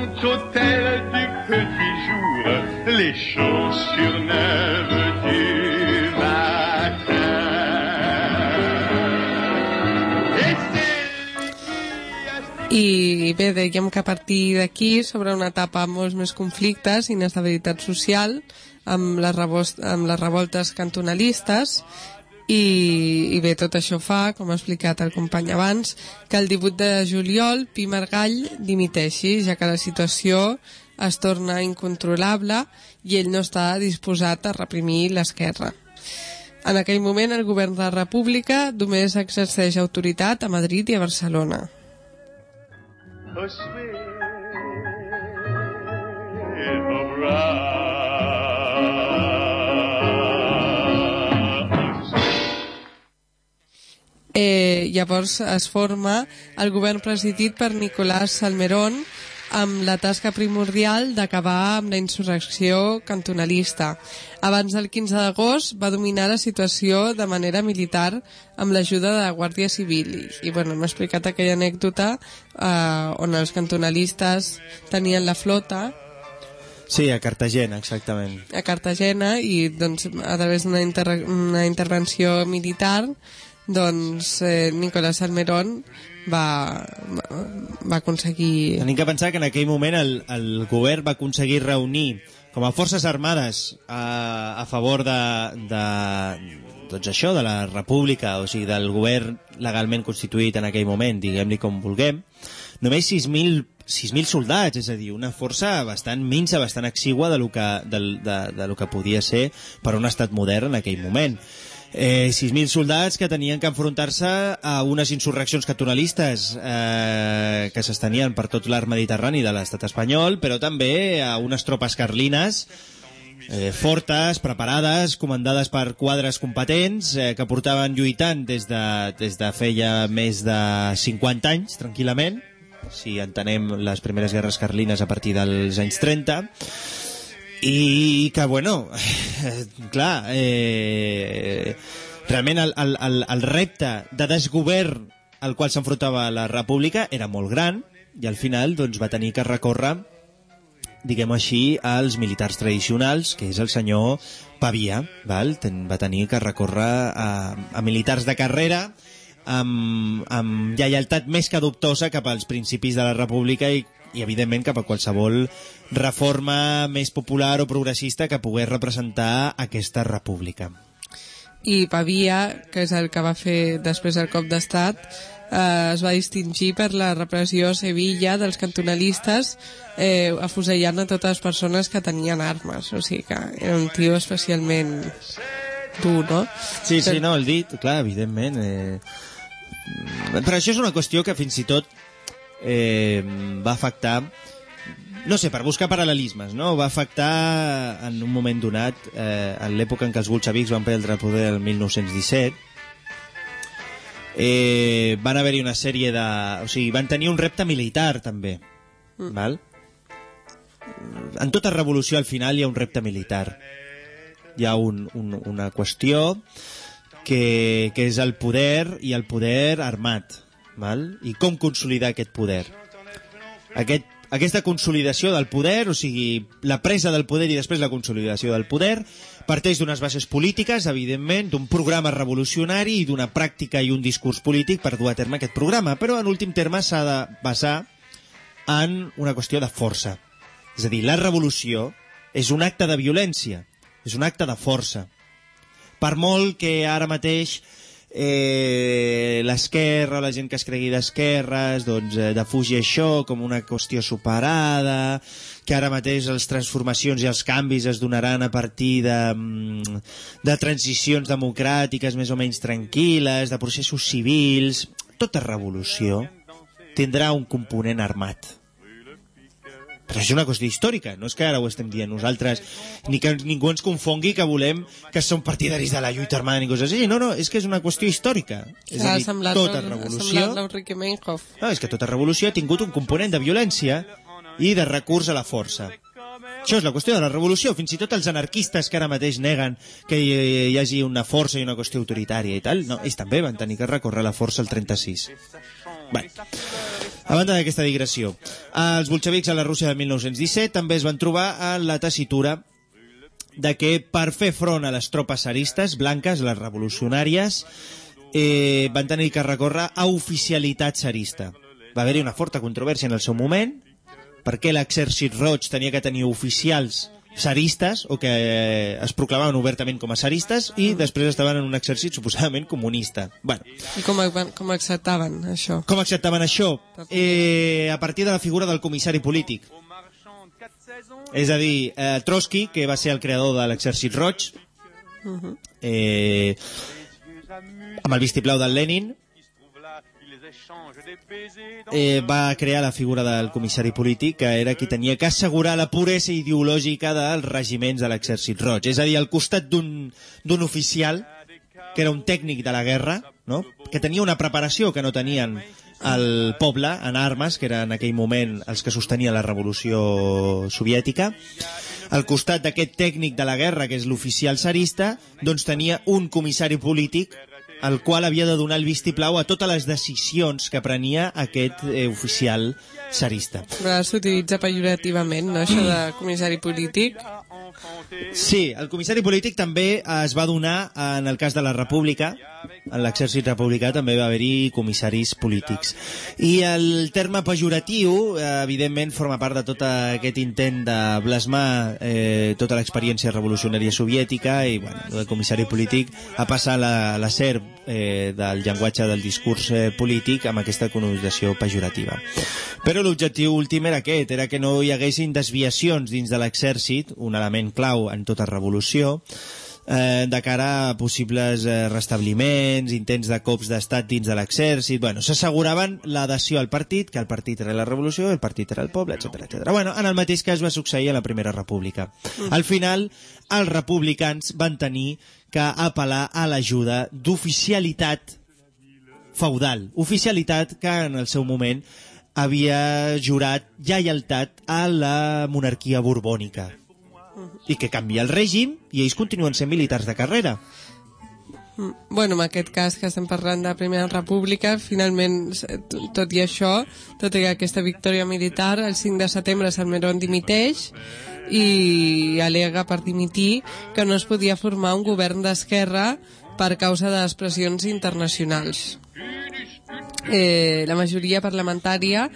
grand hôtel du petit jour les chaussures neuves du I bé, dèiem que a partir d'aquí s'obre una etapa amb molts més conflictes, inestabilitat social, amb les, amb les revoltes cantonalistes, i, i bé, tot això fa, com ha explicat el company abans, que el 18 de juliol Pi Margall dimiteixi, ja que la situació es torna incontrolable i ell no està disposat a reprimir l'esquerra. En aquell moment, el govern de la República només exerceix autoritat a Madrid i a Barcelona. a sweet Eh, llavors es forma el govern presidit per Nicolás Salmerón amb la tasca primordial d'acabar amb la insurrecció cantonalista. Abans del 15 d'agost va dominar la situació de manera militar amb l'ajuda de la Guàrdia Civil. I, i bueno, hem explicat aquella anècdota eh, on els cantonalistes tenien la flota Sí, a Cartagena, exactament. a Cartagena i doncs, a través d'una inter una intervenció militar doncs eh, Nicolás Salmerón va, va, va aconseguir Tenim que pensar que en aquell moment el, el govern va aconseguir reunir com a forces armades a, a favor de, de doncs això, de la república, o sigui, del govern legalment constituït en aquell moment, diguem-li com vulguem, només 6.000 6.000 soldats, és a dir, una força bastant minsa, bastant exigua de lo que, de, de, de lo que podia ser per un estat modern en aquell moment. Eh, 6.000 soldats que tenien que enfrontar-se a unes insurreccions catonalistes eh, que s'estenien per tot l'arc mediterrani de l'estat espanyol, però també a unes tropes carlines eh, fortes, preparades, comandades per quadres competents, eh, que portaven lluitant des de, des de feia més de 50 anys, tranquil·lament, si entenem les primeres guerres carlines a partir dels anys 30, i que, bueno, clar, eh, realment el, el, el, el repte de desgovern al qual s'enfrontava la república era molt gran i al final doncs, va tenir que recórrer diguem així, als militars tradicionals, que és el senyor Pavia, val? Ten, va tenir que recórrer a, a militars de carrera amb, amb lleialtat més que dubtosa cap als principis de la república i, i evidentment cap a qualsevol reforma més popular o progressista que pogués representar aquesta república. I Pavia, que és el que va fer després el cop d'estat, eh, es va distingir per la repressió a Sevilla dels cantonalistes eh, afusellant a totes les persones que tenien armes. O sigui que era un tio especialment dur, no? Sí, sí, no, el dit, clar, evidentment. Eh... Però això és una qüestió que fins i tot eh, va afectar no sé, per buscar paral·lelismes, no? Va afectar en un moment donat, eh, en l'època en què els bolxevics van prendre el poder el 1917, eh, van haver-hi una sèrie de... O sigui, van tenir un repte militar, també. Mm. Val? En tota revolució, al final, hi ha un repte militar. Hi ha un, un, una qüestió que, que és el poder i el poder armat. Val? I com consolidar aquest poder. Aquest aquesta consolidació del poder, o sigui, la presa del poder i després la consolidació del poder, parteix d'unes bases polítiques, evidentment, d'un programa revolucionari i d'una pràctica i un discurs polític per dur a terme aquest programa, però en últim terme s'ha de basar en una qüestió de força. És a dir, la revolució és un acte de violència, és un acte de força. Per molt que ara mateix eh, l'esquerra, la gent que es cregui d'esquerres, doncs eh, defugi això com una qüestió superada, que ara mateix les transformacions i els canvis es donaran a partir de, mm, de transicions democràtiques més o menys tranquil·les, de processos civils... Tota revolució tindrà un component armat. Però és una qüestió històrica, no és que ara ho estem dient nosaltres, ni que ningú ens confongui que volem que som partidaris de la lluita armada ni coses així. No, no, és que és una qüestió històrica. És a dir, tota revolució... No, és que tota revolució ha tingut un component de violència i de recurs a la força. Això és la qüestió de la revolució. Fins i tot els anarquistes que ara mateix neguen que hi, hi hagi una força i una qüestió autoritària i tal, no, ells també van tenir que recórrer la força el 36. Bé, a banda d'aquesta digressió, els bolxevics a la Rússia de 1917 també es van trobar en la tessitura de que per fer front a les tropes zaristes blanques, les revolucionàries, eh, van tenir que recórrer a oficialitat zarista. Va haver-hi una forta controvèrsia en el seu moment, perquè l'exèrcit roig tenia que tenir oficials zaristes o que es proclamaven obertament com a zaristes i després estaven en un exèrcit suposadament comunista. Bueno, I com, com acceptaven això? com acceptaven això? Eh, a partir de la figura del comissari polític. És a dir, eh, Trotsky, que va ser el creador de l'exèrcit roig, Mhm. eh, amb el vistiplau del Lenin, eh, va crear la figura del comissari polític, que era qui tenia que assegurar la puresa ideològica dels regiments de l'exèrcit roig. És a dir, al costat d'un oficial, que era un tècnic de la guerra, no? que tenia una preparació que no tenien el poble en armes, que era en aquell moment els que sostenien la revolució soviètica. Al costat d'aquest tècnic de la guerra, que és l'oficial zarista, doncs tenia un comissari polític el qual havia de donar el vistiplau a totes les decisions que prenia aquest eh, oficial zarista. A vegades s'utilitza pejorativament, no, això de comissari polític. Sí, el comissari polític també es va donar en el cas de la República, en l'exèrcit republicà també va haver-hi comissaris polítics. I el terme pejoratiu, eh, evidentment, forma part de tot aquest intent de blasmar eh, tota l'experiència revolucionària soviètica i, bueno, el comissari polític a passar la, la serp eh, del llenguatge del discurs eh, polític amb aquesta connotació pejorativa. Però l'objectiu últim era aquest, era que no hi haguessin desviacions dins de l'exèrcit, un element clau en tota revolució, eh, de cara a possibles eh, restabliments, intents de cops d'estat dins de l'exèrcit... Bueno, s'asseguraven l'adhesió al partit, que el partit era la revolució, el partit era el poble, etc etc. Bueno, en el mateix cas va succeir a la Primera República. Al final, els republicans van tenir que apel·lar a l'ajuda d'oficialitat feudal. Oficialitat que en el seu moment havia jurat lleialtat a la monarquia borbònica i que canvia el règim i ells continuen sent militars de carrera. Mm, Bueno, en aquest cas que estem parlant de Primera República, finalment, tot i això, tot i aquesta victòria militar, el 5 de setembre Salmerón dimiteix i alega per dimitir que no es podia formar un govern d'esquerra per causa de les pressions internacionals. Eh, la majoria parlamentària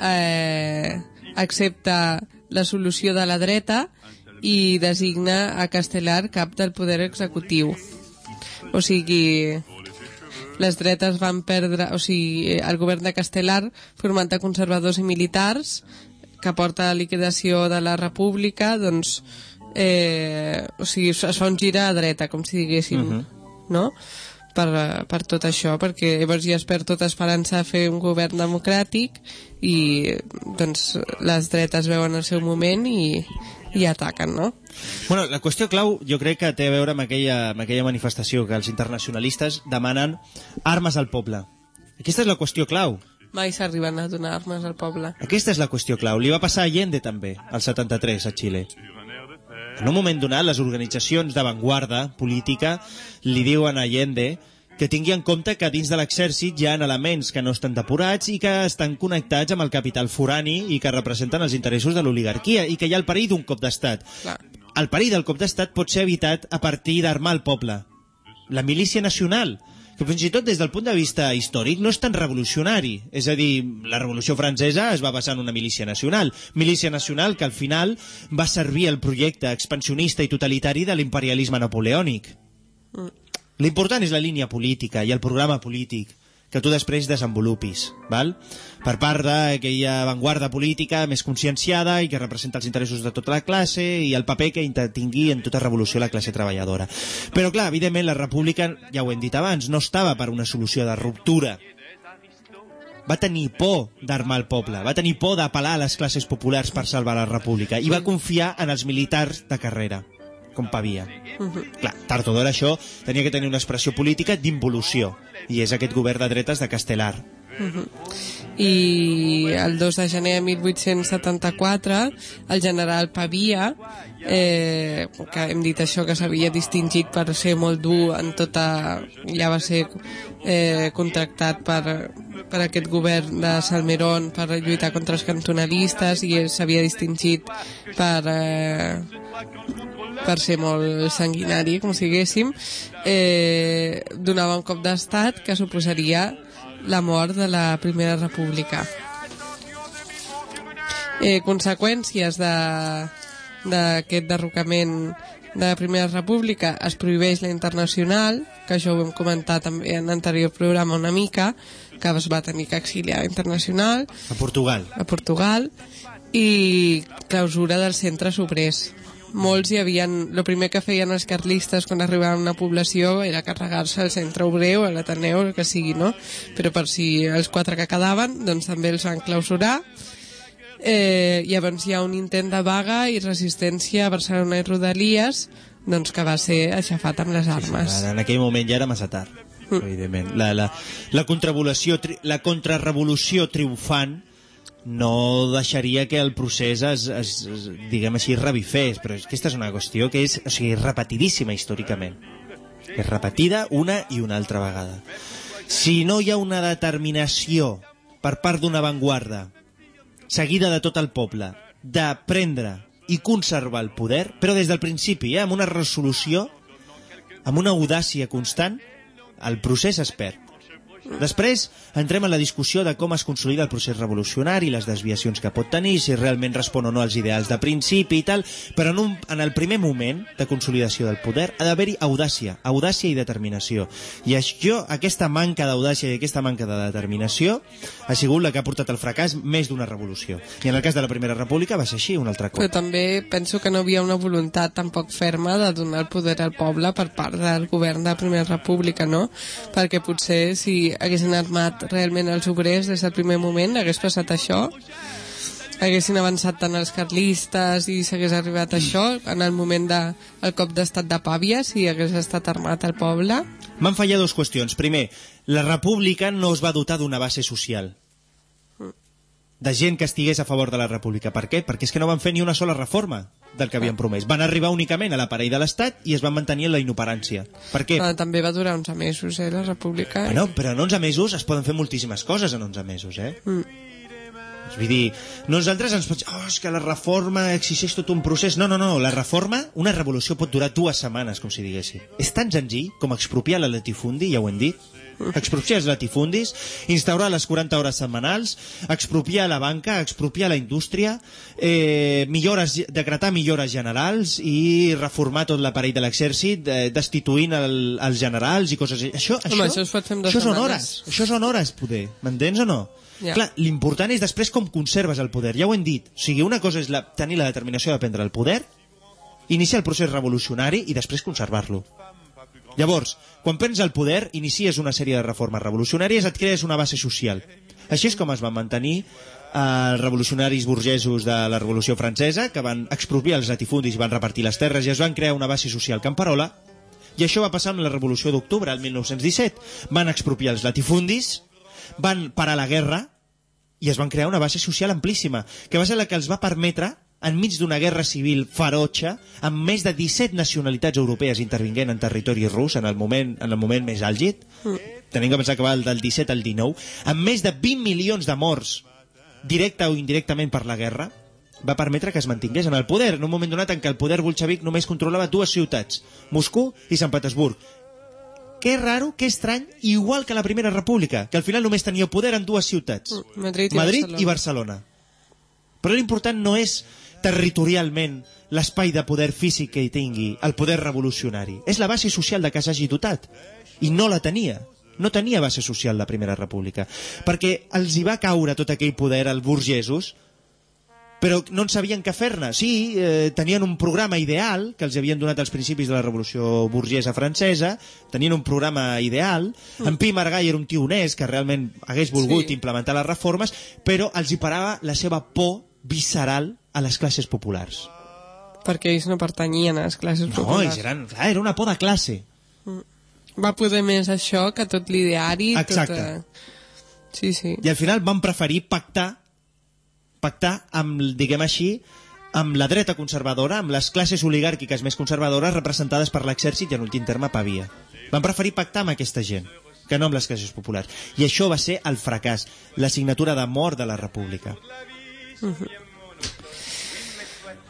eh, accepta la solució de la dreta i designa a Castelar cap del poder executiu. O sigui, les dretes van perdre... O sigui, el govern de Castelar, format de conservadors i militars, que porta a la liquidació de la república, doncs, eh, o sigui, es fa un gira a dreta, com si diguéssim, Mhm. no? Per, eh, per tot això, perquè llavors ja es perd tota esperança a fer un govern democràtic i doncs les dretes veuen el seu moment i, i ataquen, no? Bueno, la qüestió clau jo crec que té a veure amb aquella, amb aquella manifestació que els internacionalistes demanen armes al poble. Aquesta és la qüestió clau. Mai s'arriben a donar armes al poble. Aquesta és la qüestió clau. Li va passar a Allende també, al 73, a Xile. En un moment donat, les organitzacions d'avantguarda política li diuen a Allende que tingui en compte que dins de l'exèrcit hi ha elements que no estan depurats i que estan connectats amb el capital forani i que representen els interessos de l'oligarquia i que hi ha el perill d'un cop d'estat. El perill del cop d'estat pot ser evitat a partir d'armar el poble. La milícia nacional, que fins i tot des del punt de vista històric no és tan revolucionari. És a dir, la Revolució Francesa es va basar en una milícia nacional. Milícia nacional que al final va servir el projecte expansionista i totalitari de l'imperialisme napoleònic. L'important és la línia política i el programa polític que tu després desenvolupis, val? per part d'aquella avantguarda política més conscienciada i que representa els interessos de tota la classe i el paper que inter- tingui en tota revolució la classe treballadora. Però clar, evidentment la república, ja ho hem dit abans, no estava per una solució de ruptura. Va tenir por d'armar el poble, va tenir por d'apel·lar a les classes populars per salvar la república i va confiar en els militars de carrera, com Pavia. Clar, tard o d'hora això tenia que tenir una expressió política d'involució i és aquest govern de dretes de Castelar. i el 2 de gener de 1874 el general Pavia eh, que hem dit això que s'havia distingit per ser molt dur en tota ja va ser eh, contractat per, per aquest govern de Salmerón per lluitar contra els cantonalistes i s'havia distingit per eh, per ser molt sanguinari, com si diguéssim, eh, donava un cop d'estat que suposaria la mort de la Primera República. Eh, conseqüències de- d'aquest derrocament de la Primera República es prohibeix la internacional, que això ho hem comentat també en l'anterior programa una mica, que es va tenir que exiliar a internacional A Portugal. a Portugal i clausura dels centres obrers. Molts hi havien... El primer que feien els carlistes quan arribaven a una població era carregar-se el centre obrer o l'Ateneu, el que sigui, no? Però per si els quatre que quedaven, doncs també els van clausurar. Eh, llavors hi ha un intent de vaga i resistència a Barcelona i Rodalies doncs que va ser aixafat amb les armes. En aquell moment ja era massa tard, evidentment. La, la, la, contrarevolució, la contrarrevolució triomfant no deixaria que el procés es, es, es diguem així, revifés, però aquesta és una qüestió que és, o sigui, repetidíssima històricament. És repetida una i una altra vegada. Si no hi ha una determinació per part d'una avantguarda seguida de tot el poble de prendre i conservar el poder, però des del principi, eh, amb una resolució, amb una audàcia constant, el procés es perd. Després entrem en la discussió de com es consolida el procés revolucionari, les desviacions que pot tenir, si realment respon o no als ideals de principi i tal, però en, un, en el primer moment de consolidació del poder ha d'haver-hi audàcia, audàcia i determinació. I això, aquesta manca d'audàcia i aquesta manca de determinació ha sigut la que ha portat al fracàs més d'una revolució. I en el cas de la Primera República va ser així, un altre cop. Però també penso que no havia una voluntat tampoc ferma de donar el poder al poble per part del govern de la Primera República, no? Perquè potser si haguessin armat realment els obrers des del primer moment hagués passat això? Haguessin avançat tant els carlistes i s'hagués arribat a això en el moment del de, cop d'estat de Pàvia si hagués estat armat el poble? Van fallar dues qüestions. Primer, la república no es va dotar d'una base social de gent que estigués a favor de la república. Per què? Perquè és que no van fer ni una sola reforma del que havien promès. Van arribar únicament a l'aparell de l'Estat i es van mantenir en la inoperància. Per què? Però també va durar 11 mesos, eh, la república Bueno, però en 11 mesos es poden fer moltíssimes coses en 11 mesos, eh? Mm. Vull dir, nosaltres ens pensem, oh, és que la reforma exigeix tot un procés. No, no, no, la reforma, una revolució pot durar dues setmanes, com si diguéssim. És tan senzill com expropiar la latifundi, ja ho hem dit, expropiar els latifundis, instaurar les 40 hores setmanals, expropiar la banca, expropiar la indústria, eh, millores, decretar millores generals i reformar tot l'aparell de l'exèrcit, eh, destituint el, els generals i coses així. Això, Home, això en dues això són setmanes. hores, això són hores, poder. M'entens o no? Ja. Clar, l'important és després com conserves el poder. Ja ho hem dit. O sigui, una cosa és la, tenir la determinació de prendre el poder, iniciar el procés revolucionari i després conservar-lo. Llavors, quan prens el poder, inicies una sèrie de reformes revolucionàries, et crees una base social. Així és com es van mantenir eh, els revolucionaris burgesos de la Revolució Francesa, que van expropiar els latifundis i van repartir les terres i es van crear una base social camperola, i això va passar amb la Revolució d'Octubre, el 1917. Van expropiar els latifundis, van parar la guerra i es van crear una base social amplíssima, que va ser la que els va permetre enmig d'una guerra civil ferotge, amb més de 17 nacionalitats europees intervinguent en territori rus en el moment, en el moment més àlgid, tenim que pensar que va del 17 al 19, amb més de 20 milions de morts, directa o indirectament per la guerra, va permetre que es mantingués en el poder, en un moment donat en què el poder bolxevic només controlava dues ciutats, Moscou i Sant Petersburg. Que raro, que estrany, igual que la Primera República, que al final només tenia poder en dues ciutats, Madrid i Madrid Barcelona. i Barcelona. Però l'important no és territorialment l'espai de poder físic que hi tingui, el poder revolucionari. És la base social de què s'hagi dotat. I no la tenia. No tenia base social la Primera República. Perquè els hi va caure tot aquell poder als burgesos, però no en sabien què fer-ne. Sí, eh, tenien un programa ideal que els havien donat als principis de la Revolució Burgesa Francesa, tenien un programa ideal, en Pi Margall era un tio honest que realment hagués volgut Sí. implementar les reformes, però els hi parava la seva por visceral a les classes populars. perquè ells no pertanyien a les classes No, populars. ells eren, clar, era una por de classe. Va poder més això que tot l'ideari. Exacte. Tot, eh, Sí, sí. I al final van preferir pactar pactar amb, diguem així, amb la dreta conservadora, amb les classes oligàrquiques més conservadores representades per l'exèrcit i en últim terme Pavia. Van preferir pactar amb aquesta gent que no amb les classes populars. I això va ser el fracàs, la signatura de mort de la república.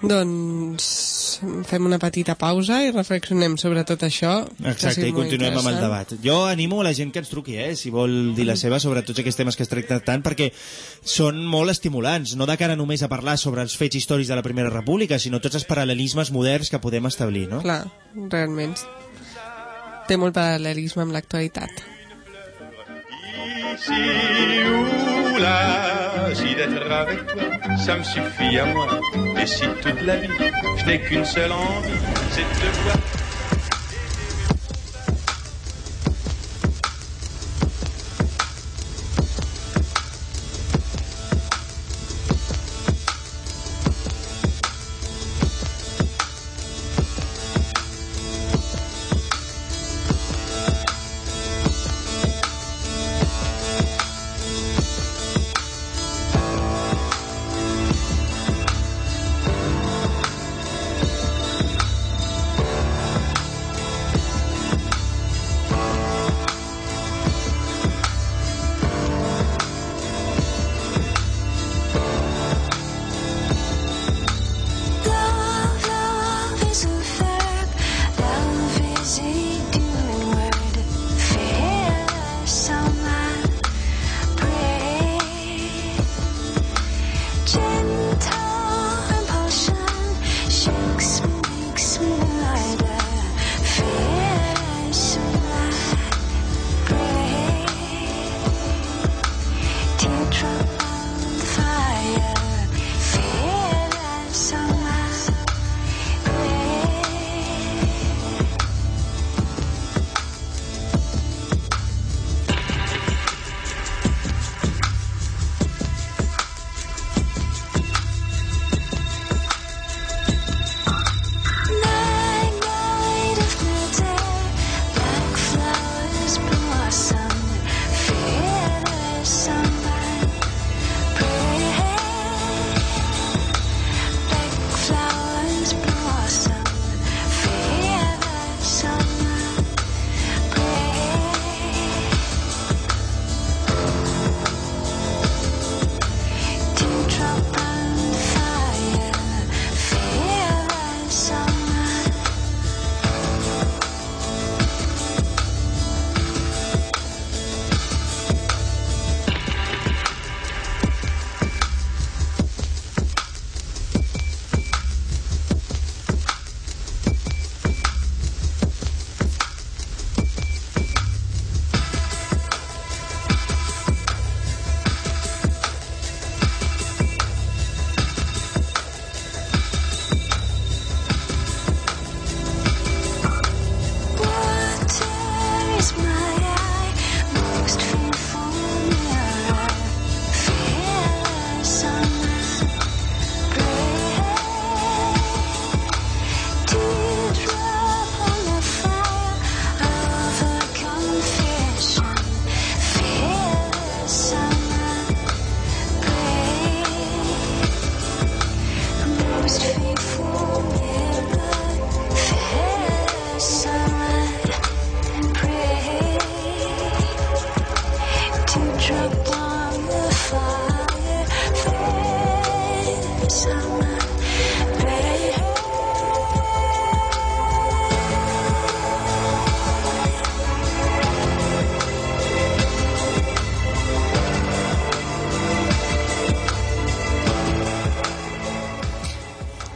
Doncs fem una petita pausa i reflexionem sobre tot això. Exacte, i continuem amb el debat. Jo animo a la gent que ens truqui, eh, si vol dir la seva sobre tots aquests temes que es tracten tant, perquè són molt estimulants, no de cara només a parlar sobre els fets històrics de la Primera República, sinó tots els paral·lelismes moderns que podem establir, no? Clar, realment. Té molt paral·lelisme amb l'actualitat. Ici ou là, si d'être avec toi, ça me suffit à moi. Et si toute la vie, je n'ai qu'une seule envie, c'est de te voir.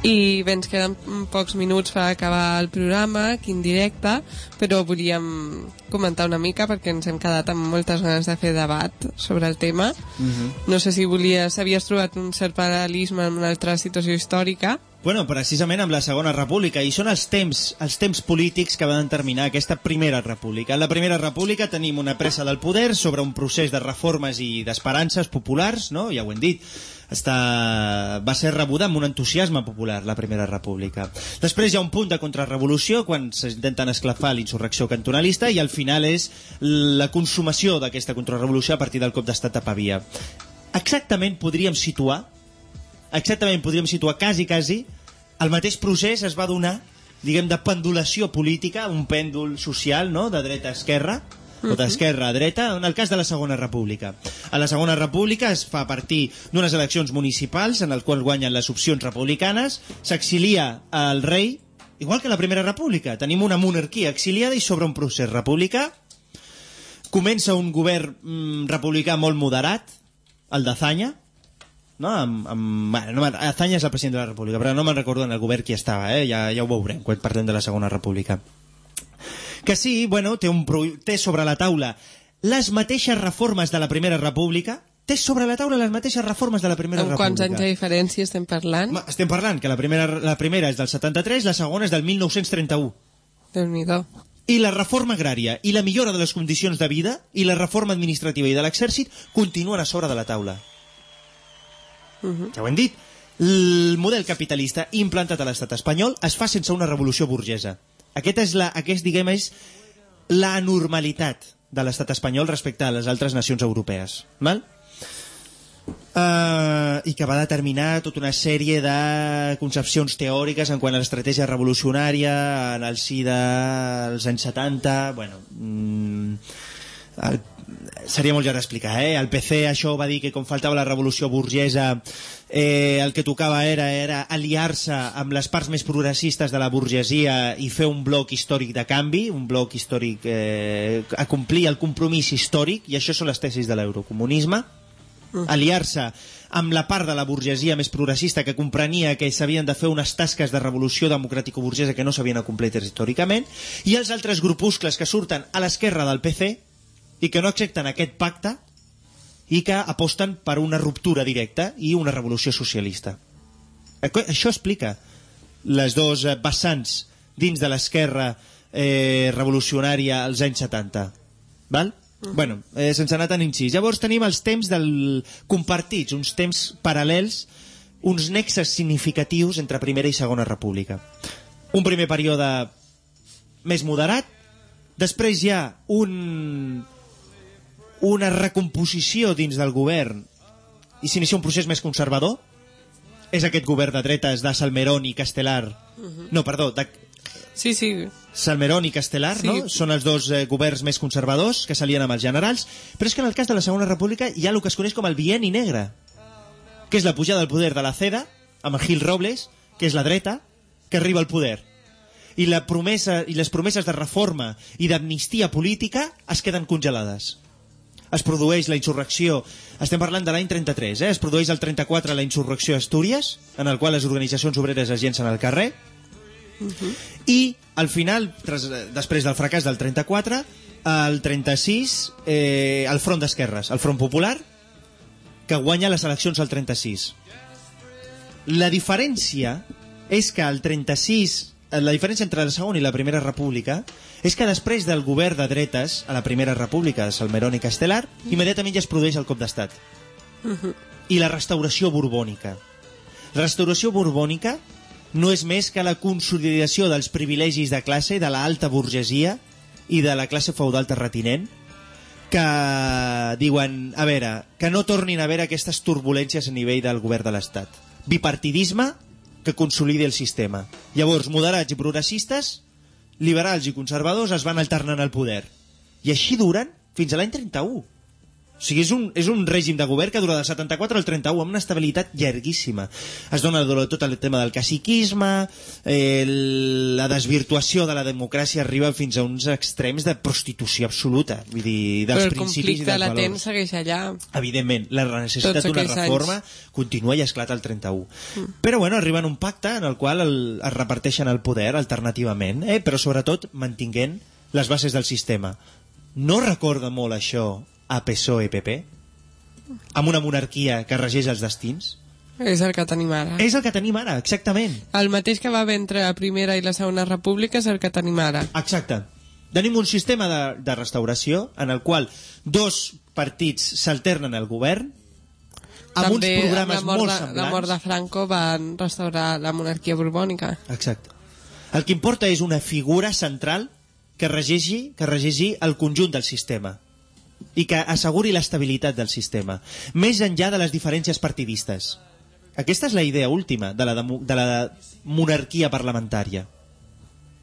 I bé, ens queden pocs minuts per acabar el programa, aquí en directe, però volíem comentar una mica perquè ens hem quedat amb moltes ganes de fer debat sobre el tema. No sé si volies, havies trobat un cert paral·lelisme en una altra situació històrica. Bueno, precisament amb la Segona República, i són els temps, els temps polítics que van determinar aquesta Primera República. En la Primera República tenim una pressa del poder sobre un procés de reformes i d'esperances populars, no? ja ho hem dit, està... va ser rebuda amb un entusiasme popular, la Primera República. Després hi ha un punt de contrarrevolució, quan s'intenten esclafar l'insurrecció cantonalista, i al final és la consumació d'aquesta contrarrevolució a partir del cop d'estat a Pavia. Exactament podríem situar exactament podríem situar quasi, quasi, el mateix procés es va donar, diguem, de pendulació política, un pèndol social, no?, de dreta a esquerra, o d'esquerra a dreta, en el cas de la Segona República. A la Segona República es fa a partir d'unes eleccions municipals en el qual guanyen les opcions republicanes, s'exilia el rei, igual que la Primera República. Tenim una monarquia exiliada i sobre un procés republicà. Comença un govern mm, republicà molt moderat, el d'Azanya, no? Amb, amb, bueno, no Azanya és el president de la República, però no me'n recordo en el govern qui estava, eh? ja, ja ho veurem quan parlem de la Segona República. Que sí, bueno, té, un, té sobre la taula les mateixes reformes de la Primera República, té sobre la taula les mateixes reformes de la Primera Amb República. quants anys de diferència estem parlant? Ma- Estem parlant que la primera, la primera és del 73, la segona és del 1931. Déu-n'hi-do. I la reforma agrària, i la millora de les condicions de vida, i la reforma administrativa i de l'exèrcit continuen a sobre de la taula. Ja ho hem dit. El model capitalista implantat a l'estat espanyol es fa sense una revolució burgesa. Aquest és, la, aquest, diguem, és la normalitat de l'estat espanyol respecte a les altres nacions europees. Val? Uh, i que va determinar tota una sèrie de concepcions teòriques en quant a l'estratègia revolucionària en el si dels anys 70 bueno mm, el, seria molt llarg d'explicar eh? el PC això va dir que com faltava la revolució burgesa eh, el que tocava era, era aliar-se amb les parts més progressistes de la burgesia i fer un bloc històric de canvi un bloc històric eh, a complir el compromís històric i això són les tesis de l'eurocomunisme aliar-se amb la part de la burgesia més progressista que comprenia que s'havien de fer unes tasques de revolució democràtico-burgesa que no s'havien acomplert històricament i els altres grupuscles que surten a l'esquerra del PC i que no accepten aquest pacte i que aposten per una ruptura directa i una revolució socialista. Això explica les dos eh, vessants dins de l'esquerra eh, revolucionària als anys 70. Val? Bueno, eh, sense anar tan incís. Llavors tenim els temps del compartits, uns temps paral·lels, uns nexes significatius entre Primera i Segona República. Un primer període més moderat, després hi ha un, una recomposició dins del govern i s'inicia un procés més conservador. És aquest govern de dretes de Salmerón i Castelar... No, perdó, de Sí, sí. Salmerón i Castelar, Sí. no? Són els dos eh, governs més conservadors que s'alien amb els generals, però és que en el cas de la Segona República hi ha el que es coneix com el bienni negre, que és la pujada del poder de la CEDA, amb Gil Robles, que és la dreta, que arriba al poder. I, la promesa, i les promeses de reforma i d'amnistia política es queden congelades. Es produeix la insurrecció, estem parlant de l'any 33, eh? es produeix el 34 la insurrecció a Astúries, en el qual les organitzacions obreres es llencen al carrer, i al final, tras, després del fracàs del 34, el 36, eh, el front d'esquerres, el front popular, que guanya les eleccions al 36. La diferència és que el 36, eh, la diferència entre la segona i la primera república és que després del govern de dretes a la primera república de Salmerón i Castelar, immediatament ja es produeix el cop d'estat i la restauració borbònica. La restauració borbònica no és més que la consolidació dels privilegis de classe de l'alta burgesia i de la classe feudal terratinent que diuen, a veure, que no tornin a haver aquestes turbulències a nivell del govern de l'Estat. Bipartidisme que consolidi el sistema. Llavors, moderats i progressistes, liberals i conservadors es van alternant al poder. I així duren fins a l'any 31. O sigui, és un, és un règim de govern que dura del 74 al 31 amb una estabilitat llarguíssima. Es dona tot el tema del caciquisme, el, la desvirtuació de la democràcia arriba fins a uns extrems de prostitució absoluta, vull dir, dels Però el principis i conflicte dels latent valors. segueix allà. Evidentment, la necessitat d'una reforma anys. continua i esclata el 31. Mm. Però bueno, arriben a un pacte en el qual el, es reparteixen el poder alternativament, eh? però sobretot mantinguent les bases del sistema. No recorda molt això a PSOE-PP? Amb una monarquia que regeix els destins? És el que tenim ara. És el que tenim ara, exactament. El mateix que va haver entre la Primera i la Segona República és el que tenim ara. Exacte. Tenim un sistema de, de restauració en el qual dos partits s'alternen al govern amb També uns programes amb molt de, semblants. La mort de Franco van restaurar la monarquia borbònica. Exacte. El que importa és una figura central que regeixi, que regeixi el conjunt del sistema i que asseguri l'estabilitat del sistema, més enllà de les diferències partidistes. Aquesta és la idea última de la, demo- de la monarquia parlamentària.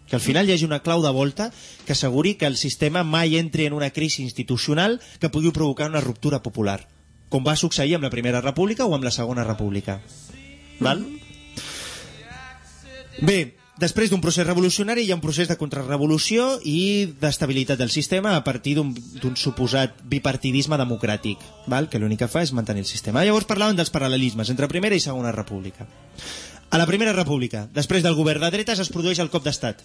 Que al final hi hagi una clau de volta que asseguri que el sistema mai entri en una crisi institucional que pugui provocar una ruptura popular, com va succeir amb la Primera República o amb la Segona República. Val? Bé, després d'un procés revolucionari hi ha un procés de contrarrevolució i d'estabilitat del sistema a partir d'un suposat bipartidisme democràtic, val? que l'únic que fa és mantenir el sistema. Llavors parlàvem dels paral·lelismes entre Primera i Segona República. A la Primera República, després del govern de dretes, es produeix el cop d'estat.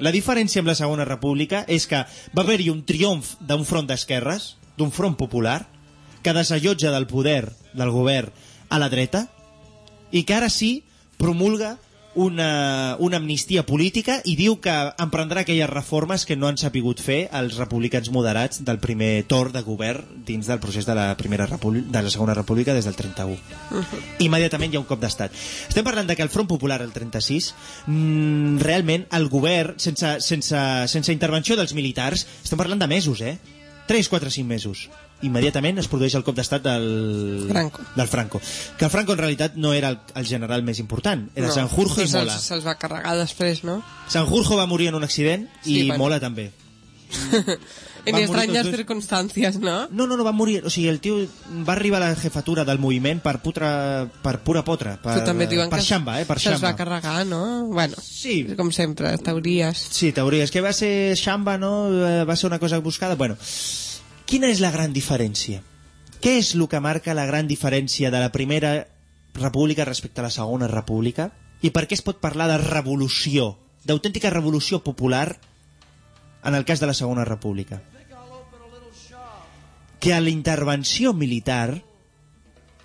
La diferència amb la Segona República és que va haver-hi un triomf d'un front d'esquerres, d'un front popular, que desallotja del poder del govern a la dreta i que ara sí promulga una, una amnistia política i diu que emprendrà aquelles reformes que no han sapigut fer els republicans moderats del primer torn de govern dins del procés de la, primera República, de la Segona República des del 31. Immediatament hi ha un cop d'estat. Estem parlant de que el Front Popular, el 36, mm, realment el govern, sense, sense, sense intervenció dels militars, estem parlant de mesos, eh? 3, 4, 5 mesos. Immediatament es produeix el cop d'estat del... Franco. Del Franco. Que el Franco en realitat no era el, el general més important, era No, Sanjurjo i Mola. Se'ls va carregar després, no? Sanjurjo va morir en un accident i Sí, bueno. Mola també. En estranyes dos. circumstàncies, no? No, no, no, va morir... O sigui, el tio va arribar a la jefatura del moviment per, putra, per pura potra. Per, Però també diuen per que xamba, eh? Per se'ls va xamba. carregar, no? Bueno, Sí. com sempre, teories. Sí, teories. Que va ser xamba, no? Eh, Va ser una cosa buscada. Bueno, quina és la gran diferència? Què és el que marca la gran diferència de la primera república respecte a la segona república? I per què es pot parlar de revolució, d'autèntica revolució popular en el cas de la segona república? Que a la intervenció militar,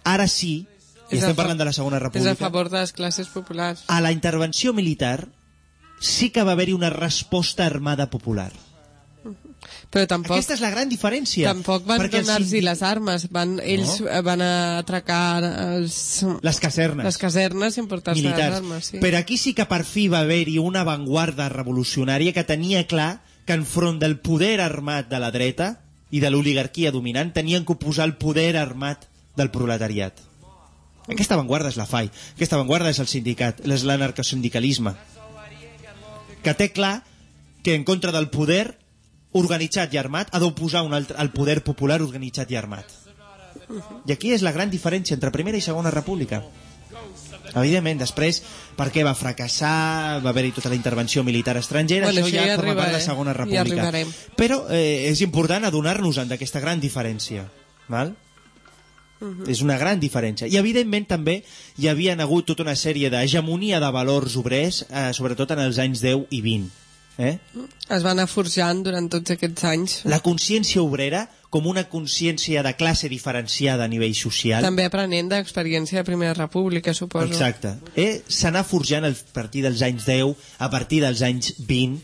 ara sí, i estem parlant de la segona És a república, favor de les classes populars. a la intervenció militar sí que va haver-hi una resposta armada popular. Però tampoc, Aquesta és la gran diferència. tampoc van donar-los sindi- les armes. Van, ells no. van atracar els, Les casernes. les casernes i emportar-se les armes. Sí. Però aquí sí que per fi va haver-hi una avantguarda revolucionària que tenia clar que enfront del poder armat de la dreta i de l'oligarquia dominant tenien que oposar el poder armat del proletariat. Aquesta avantguarda és la FAI, aquesta avantguarda és el sindicat, és l'anarcosindicalisme, que té clar que en contra del poder organitzat i armat ha d'oposar el poder popular organitzat i armat. I aquí és la gran diferència entre Primera i Segona República. Evidentment, després, per què va fracassar, va haver-hi tota la intervenció militar estrangera, Bueno, això ja, ja forma part de la arribaré, Segona ja República. arribarem. Però eh, és important adonar-nos d'aquesta gran diferència. Val? És una gran diferència. I, evidentment, també hi havia hagut tota una sèrie d'hegemonia de valors obrers, eh, sobretot en els anys 10 i 20. Eh? Es van anar forjant durant tots aquests anys. La consciència obrera com una consciència de classe diferenciada a nivell social. També aprenent d'experiència de Primera República, suposo. Exacte. Eh? S'anà forjant a partir dels anys 10, a partir dels anys 20,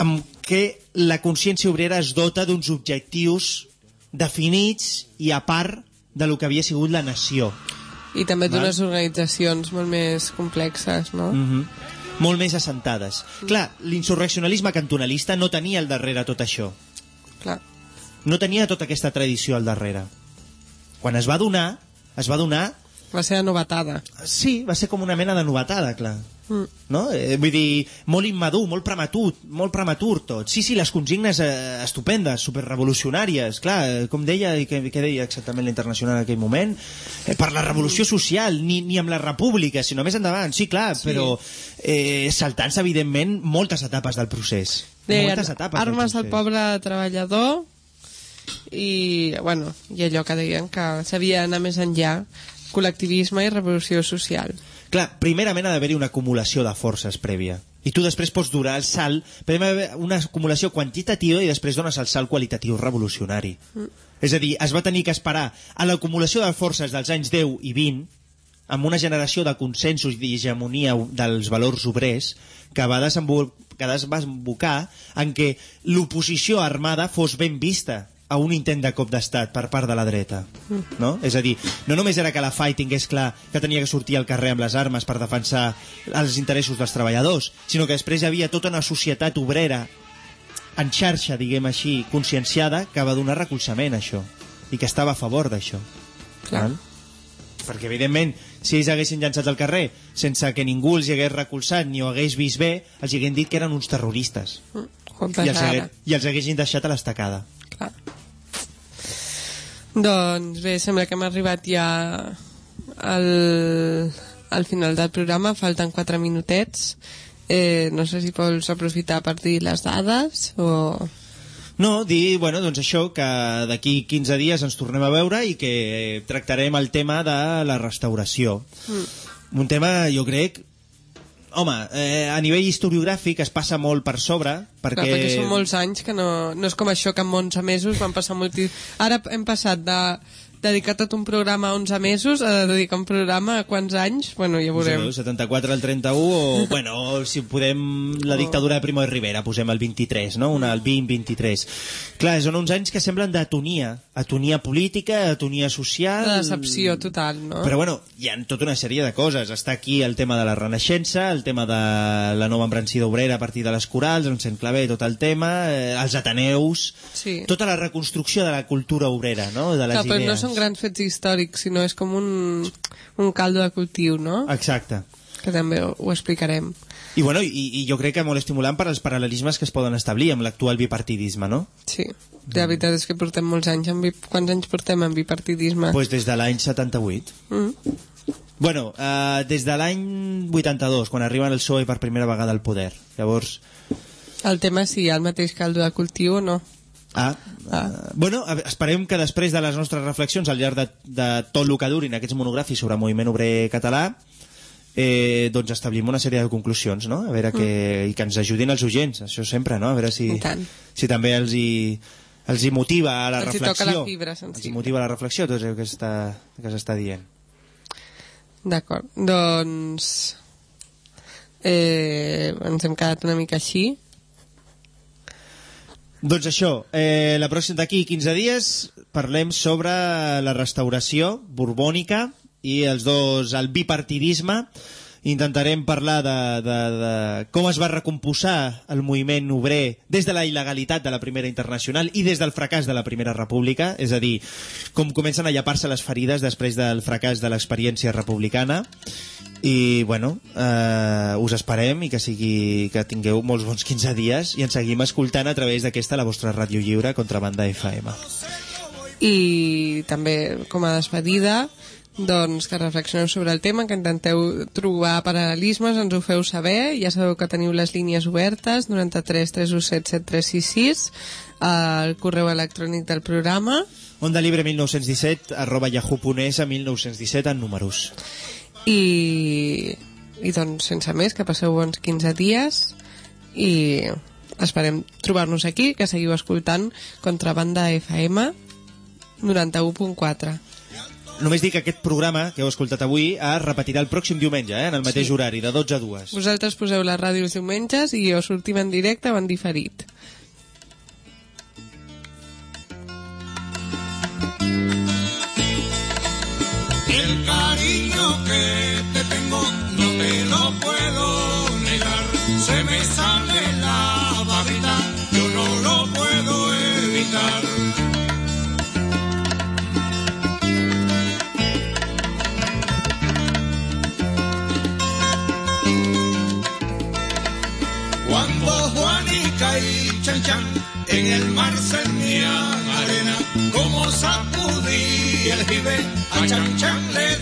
amb què la consciència obrera es dota d'uns objectius definits i a part de lo que havia sigut la nació. I també d'unes organitzacions molt més complexes, no? Mm -hmm. Molt més assentades. Clar, l'insurreccionalisme cantonalista no tenia al darrere tot això. Clar. no tenia tota aquesta tradició al darrere. Quan es va donar, es va donar Va ser novetada. Sí, va ser com una mena de novetada, clar. Mm. No? Eh, vull dir, molt immadur, molt prematur, molt prematur tot. Sí, sí, les consignes eh, estupendes, superrevolucionàries, clar, eh, com deia, i què, què deia exactament la Internacional en aquell moment? Eh, per la revolució social, ni, ni amb la república, sinó més endavant, sí, clar, Sí. però eh, saltant-se, evidentment, moltes etapes del procés. Deien moltes etapes armes del procés. poble treballador i, bueno, i allò que deien que s'havia d'anar més enllà col·lectivisme i revolució social. Clar, primerament ha d'haver-hi una acumulació de forces prèvia. I tu després pots durar el salt, primer una acumulació quantitativa i després dones el salt qualitatiu revolucionari. Mm. És a dir, es va tenir que esperar a l'acumulació de forces dels anys 10 i 20 amb una generació de consensos i d'hegemonia dels valors obrers que va, desembo que es va desembocar en què l'oposició armada fos ben vista a un intent de cop d'estat per part de la dreta. No? És a dir, no només era que la FAI tingués clar que tenia que sortir al carrer amb les armes per defensar els interessos dels treballadors, sinó que després hi havia tota una societat obrera en xarxa, diguem així, conscienciada, que va donar recolzament a això i que estava a favor d'això. Clar. Val? Perquè, evidentment, si ells haguessin llançat al carrer sense que ningú els hi hagués recolzat ni ho hagués vist bé, els hi haguessin dit que eren uns terroristes. Com I els, passa hagué, ara. I els haguessin deixat a l'estacada. Clar. Doncs bé, sembla que hem arribat ja al, al final del programa, falten 4 minutets. Eh, no sé si vols aprofitar per dir les dades o... No, dir, bueno, doncs això, que d'aquí 15 dies ens tornem a veure i que tractarem el tema de la restauració. Mm. Un tema, jo crec, home, eh, a nivell historiogràfic es passa molt per sobre, perquè... Clar, perquè són molts anys que no, no és com això que en 11 mesos van passar molti... Ara hem passat de dedicar tot un programa a 11 mesos a dedicar un programa a quants anys? Bueno, ja No sé, veurem. 74 al 31 o, bueno, si podem la dictadura de Primo de Rivera, posem el 23, no? Una, el 20-23. Clar, són uns anys que semblen d'atonia, atonia política, atonia social... De decepció total, no? Però bueno, hi ha tota una sèrie de coses. Està aquí el tema de la Renaixença, el tema de la nova embranzida obrera a partir de les corals, on se'n clavé tot el tema, eh, els ateneus, Sí. tota la reconstrucció de la cultura obrera, no? De les Clar, però no idees. Són grans fets històrics, sinó és com un, un caldo de cultiu, no? Exacte. Que també ho, ho explicarem. I, bueno, i, i jo crec que molt estimulant per als paral·lelismes que es poden establir amb l'actual bipartidisme, no? Sí, la veritat és que portem molts anys bi... Quants anys portem en bipartidisme? Pues des de l'any 78. Mm. Bueno, eh, des de l'any 82, quan arriben el PSOE per primera vegada al poder. Llavors, El tema és si hi ha el mateix caldo de cultiu o no. Ah, ah. bueno, a- esperem que després de les nostres reflexions al llarg de, de tot el que durin aquests monogràfics sobre moviment obrer català, eh, doncs establim una sèrie de conclusions, no? A veure que, i que ens ajudin els oients, això sempre, no? A veure si, Mm. Si també els hi, els hi motiva a la Els reflexió. la fibra els hi motiva la reflexió, tot el que està, que s'està dient. D'acord, doncs... Eh, ens hem quedat una mica així. Doncs això, eh, la pròxima d'aquí 15 dies parlem sobre la restauració borbònica i els dos, el bipartidisme. Intentarem parlar de, de, de com es va recomposar el moviment obrer des de la il·legalitat de la Primera Internacional i des del fracàs de la Primera República, és a dir, com comencen a llapar-se les ferides després del fracàs de l'experiència republicana i bueno, eh, us esperem i que sigui que tingueu molts bons 15 dies i ens seguim escoltant a través d'aquesta la vostra ràdio lliure Contrabanda FM I també, com a despedida, doncs que reflexioneu sobre el tema, que intenteu trobar paral·lelismes, ens ho feu saber, ja sabeu que teniu les línies obertes, 93 317 7366, el correu electrònic del programa, Onda Libre 1917 arroba yahoo.es a 1917 en números i, i doncs sense més, que passeu bons 15 dies i esperem trobar-nos aquí, que seguiu escoltant Contrabanda FM 91.4 només dic que aquest programa que heu escoltat avui es repetirà el pròxim diumenge eh, en el mateix Sí. horari, de 12 a 2 Vosaltres poseu la ràdio els diumenges i o sortim en directe o en diferit. que te tengo, no te lo puedo negar. Se me sale la babita, yo no lo puedo evitar. Cuando Juanica y Chan Chan en el mar servían arena, como sacudí el jibe, a Chan Chan le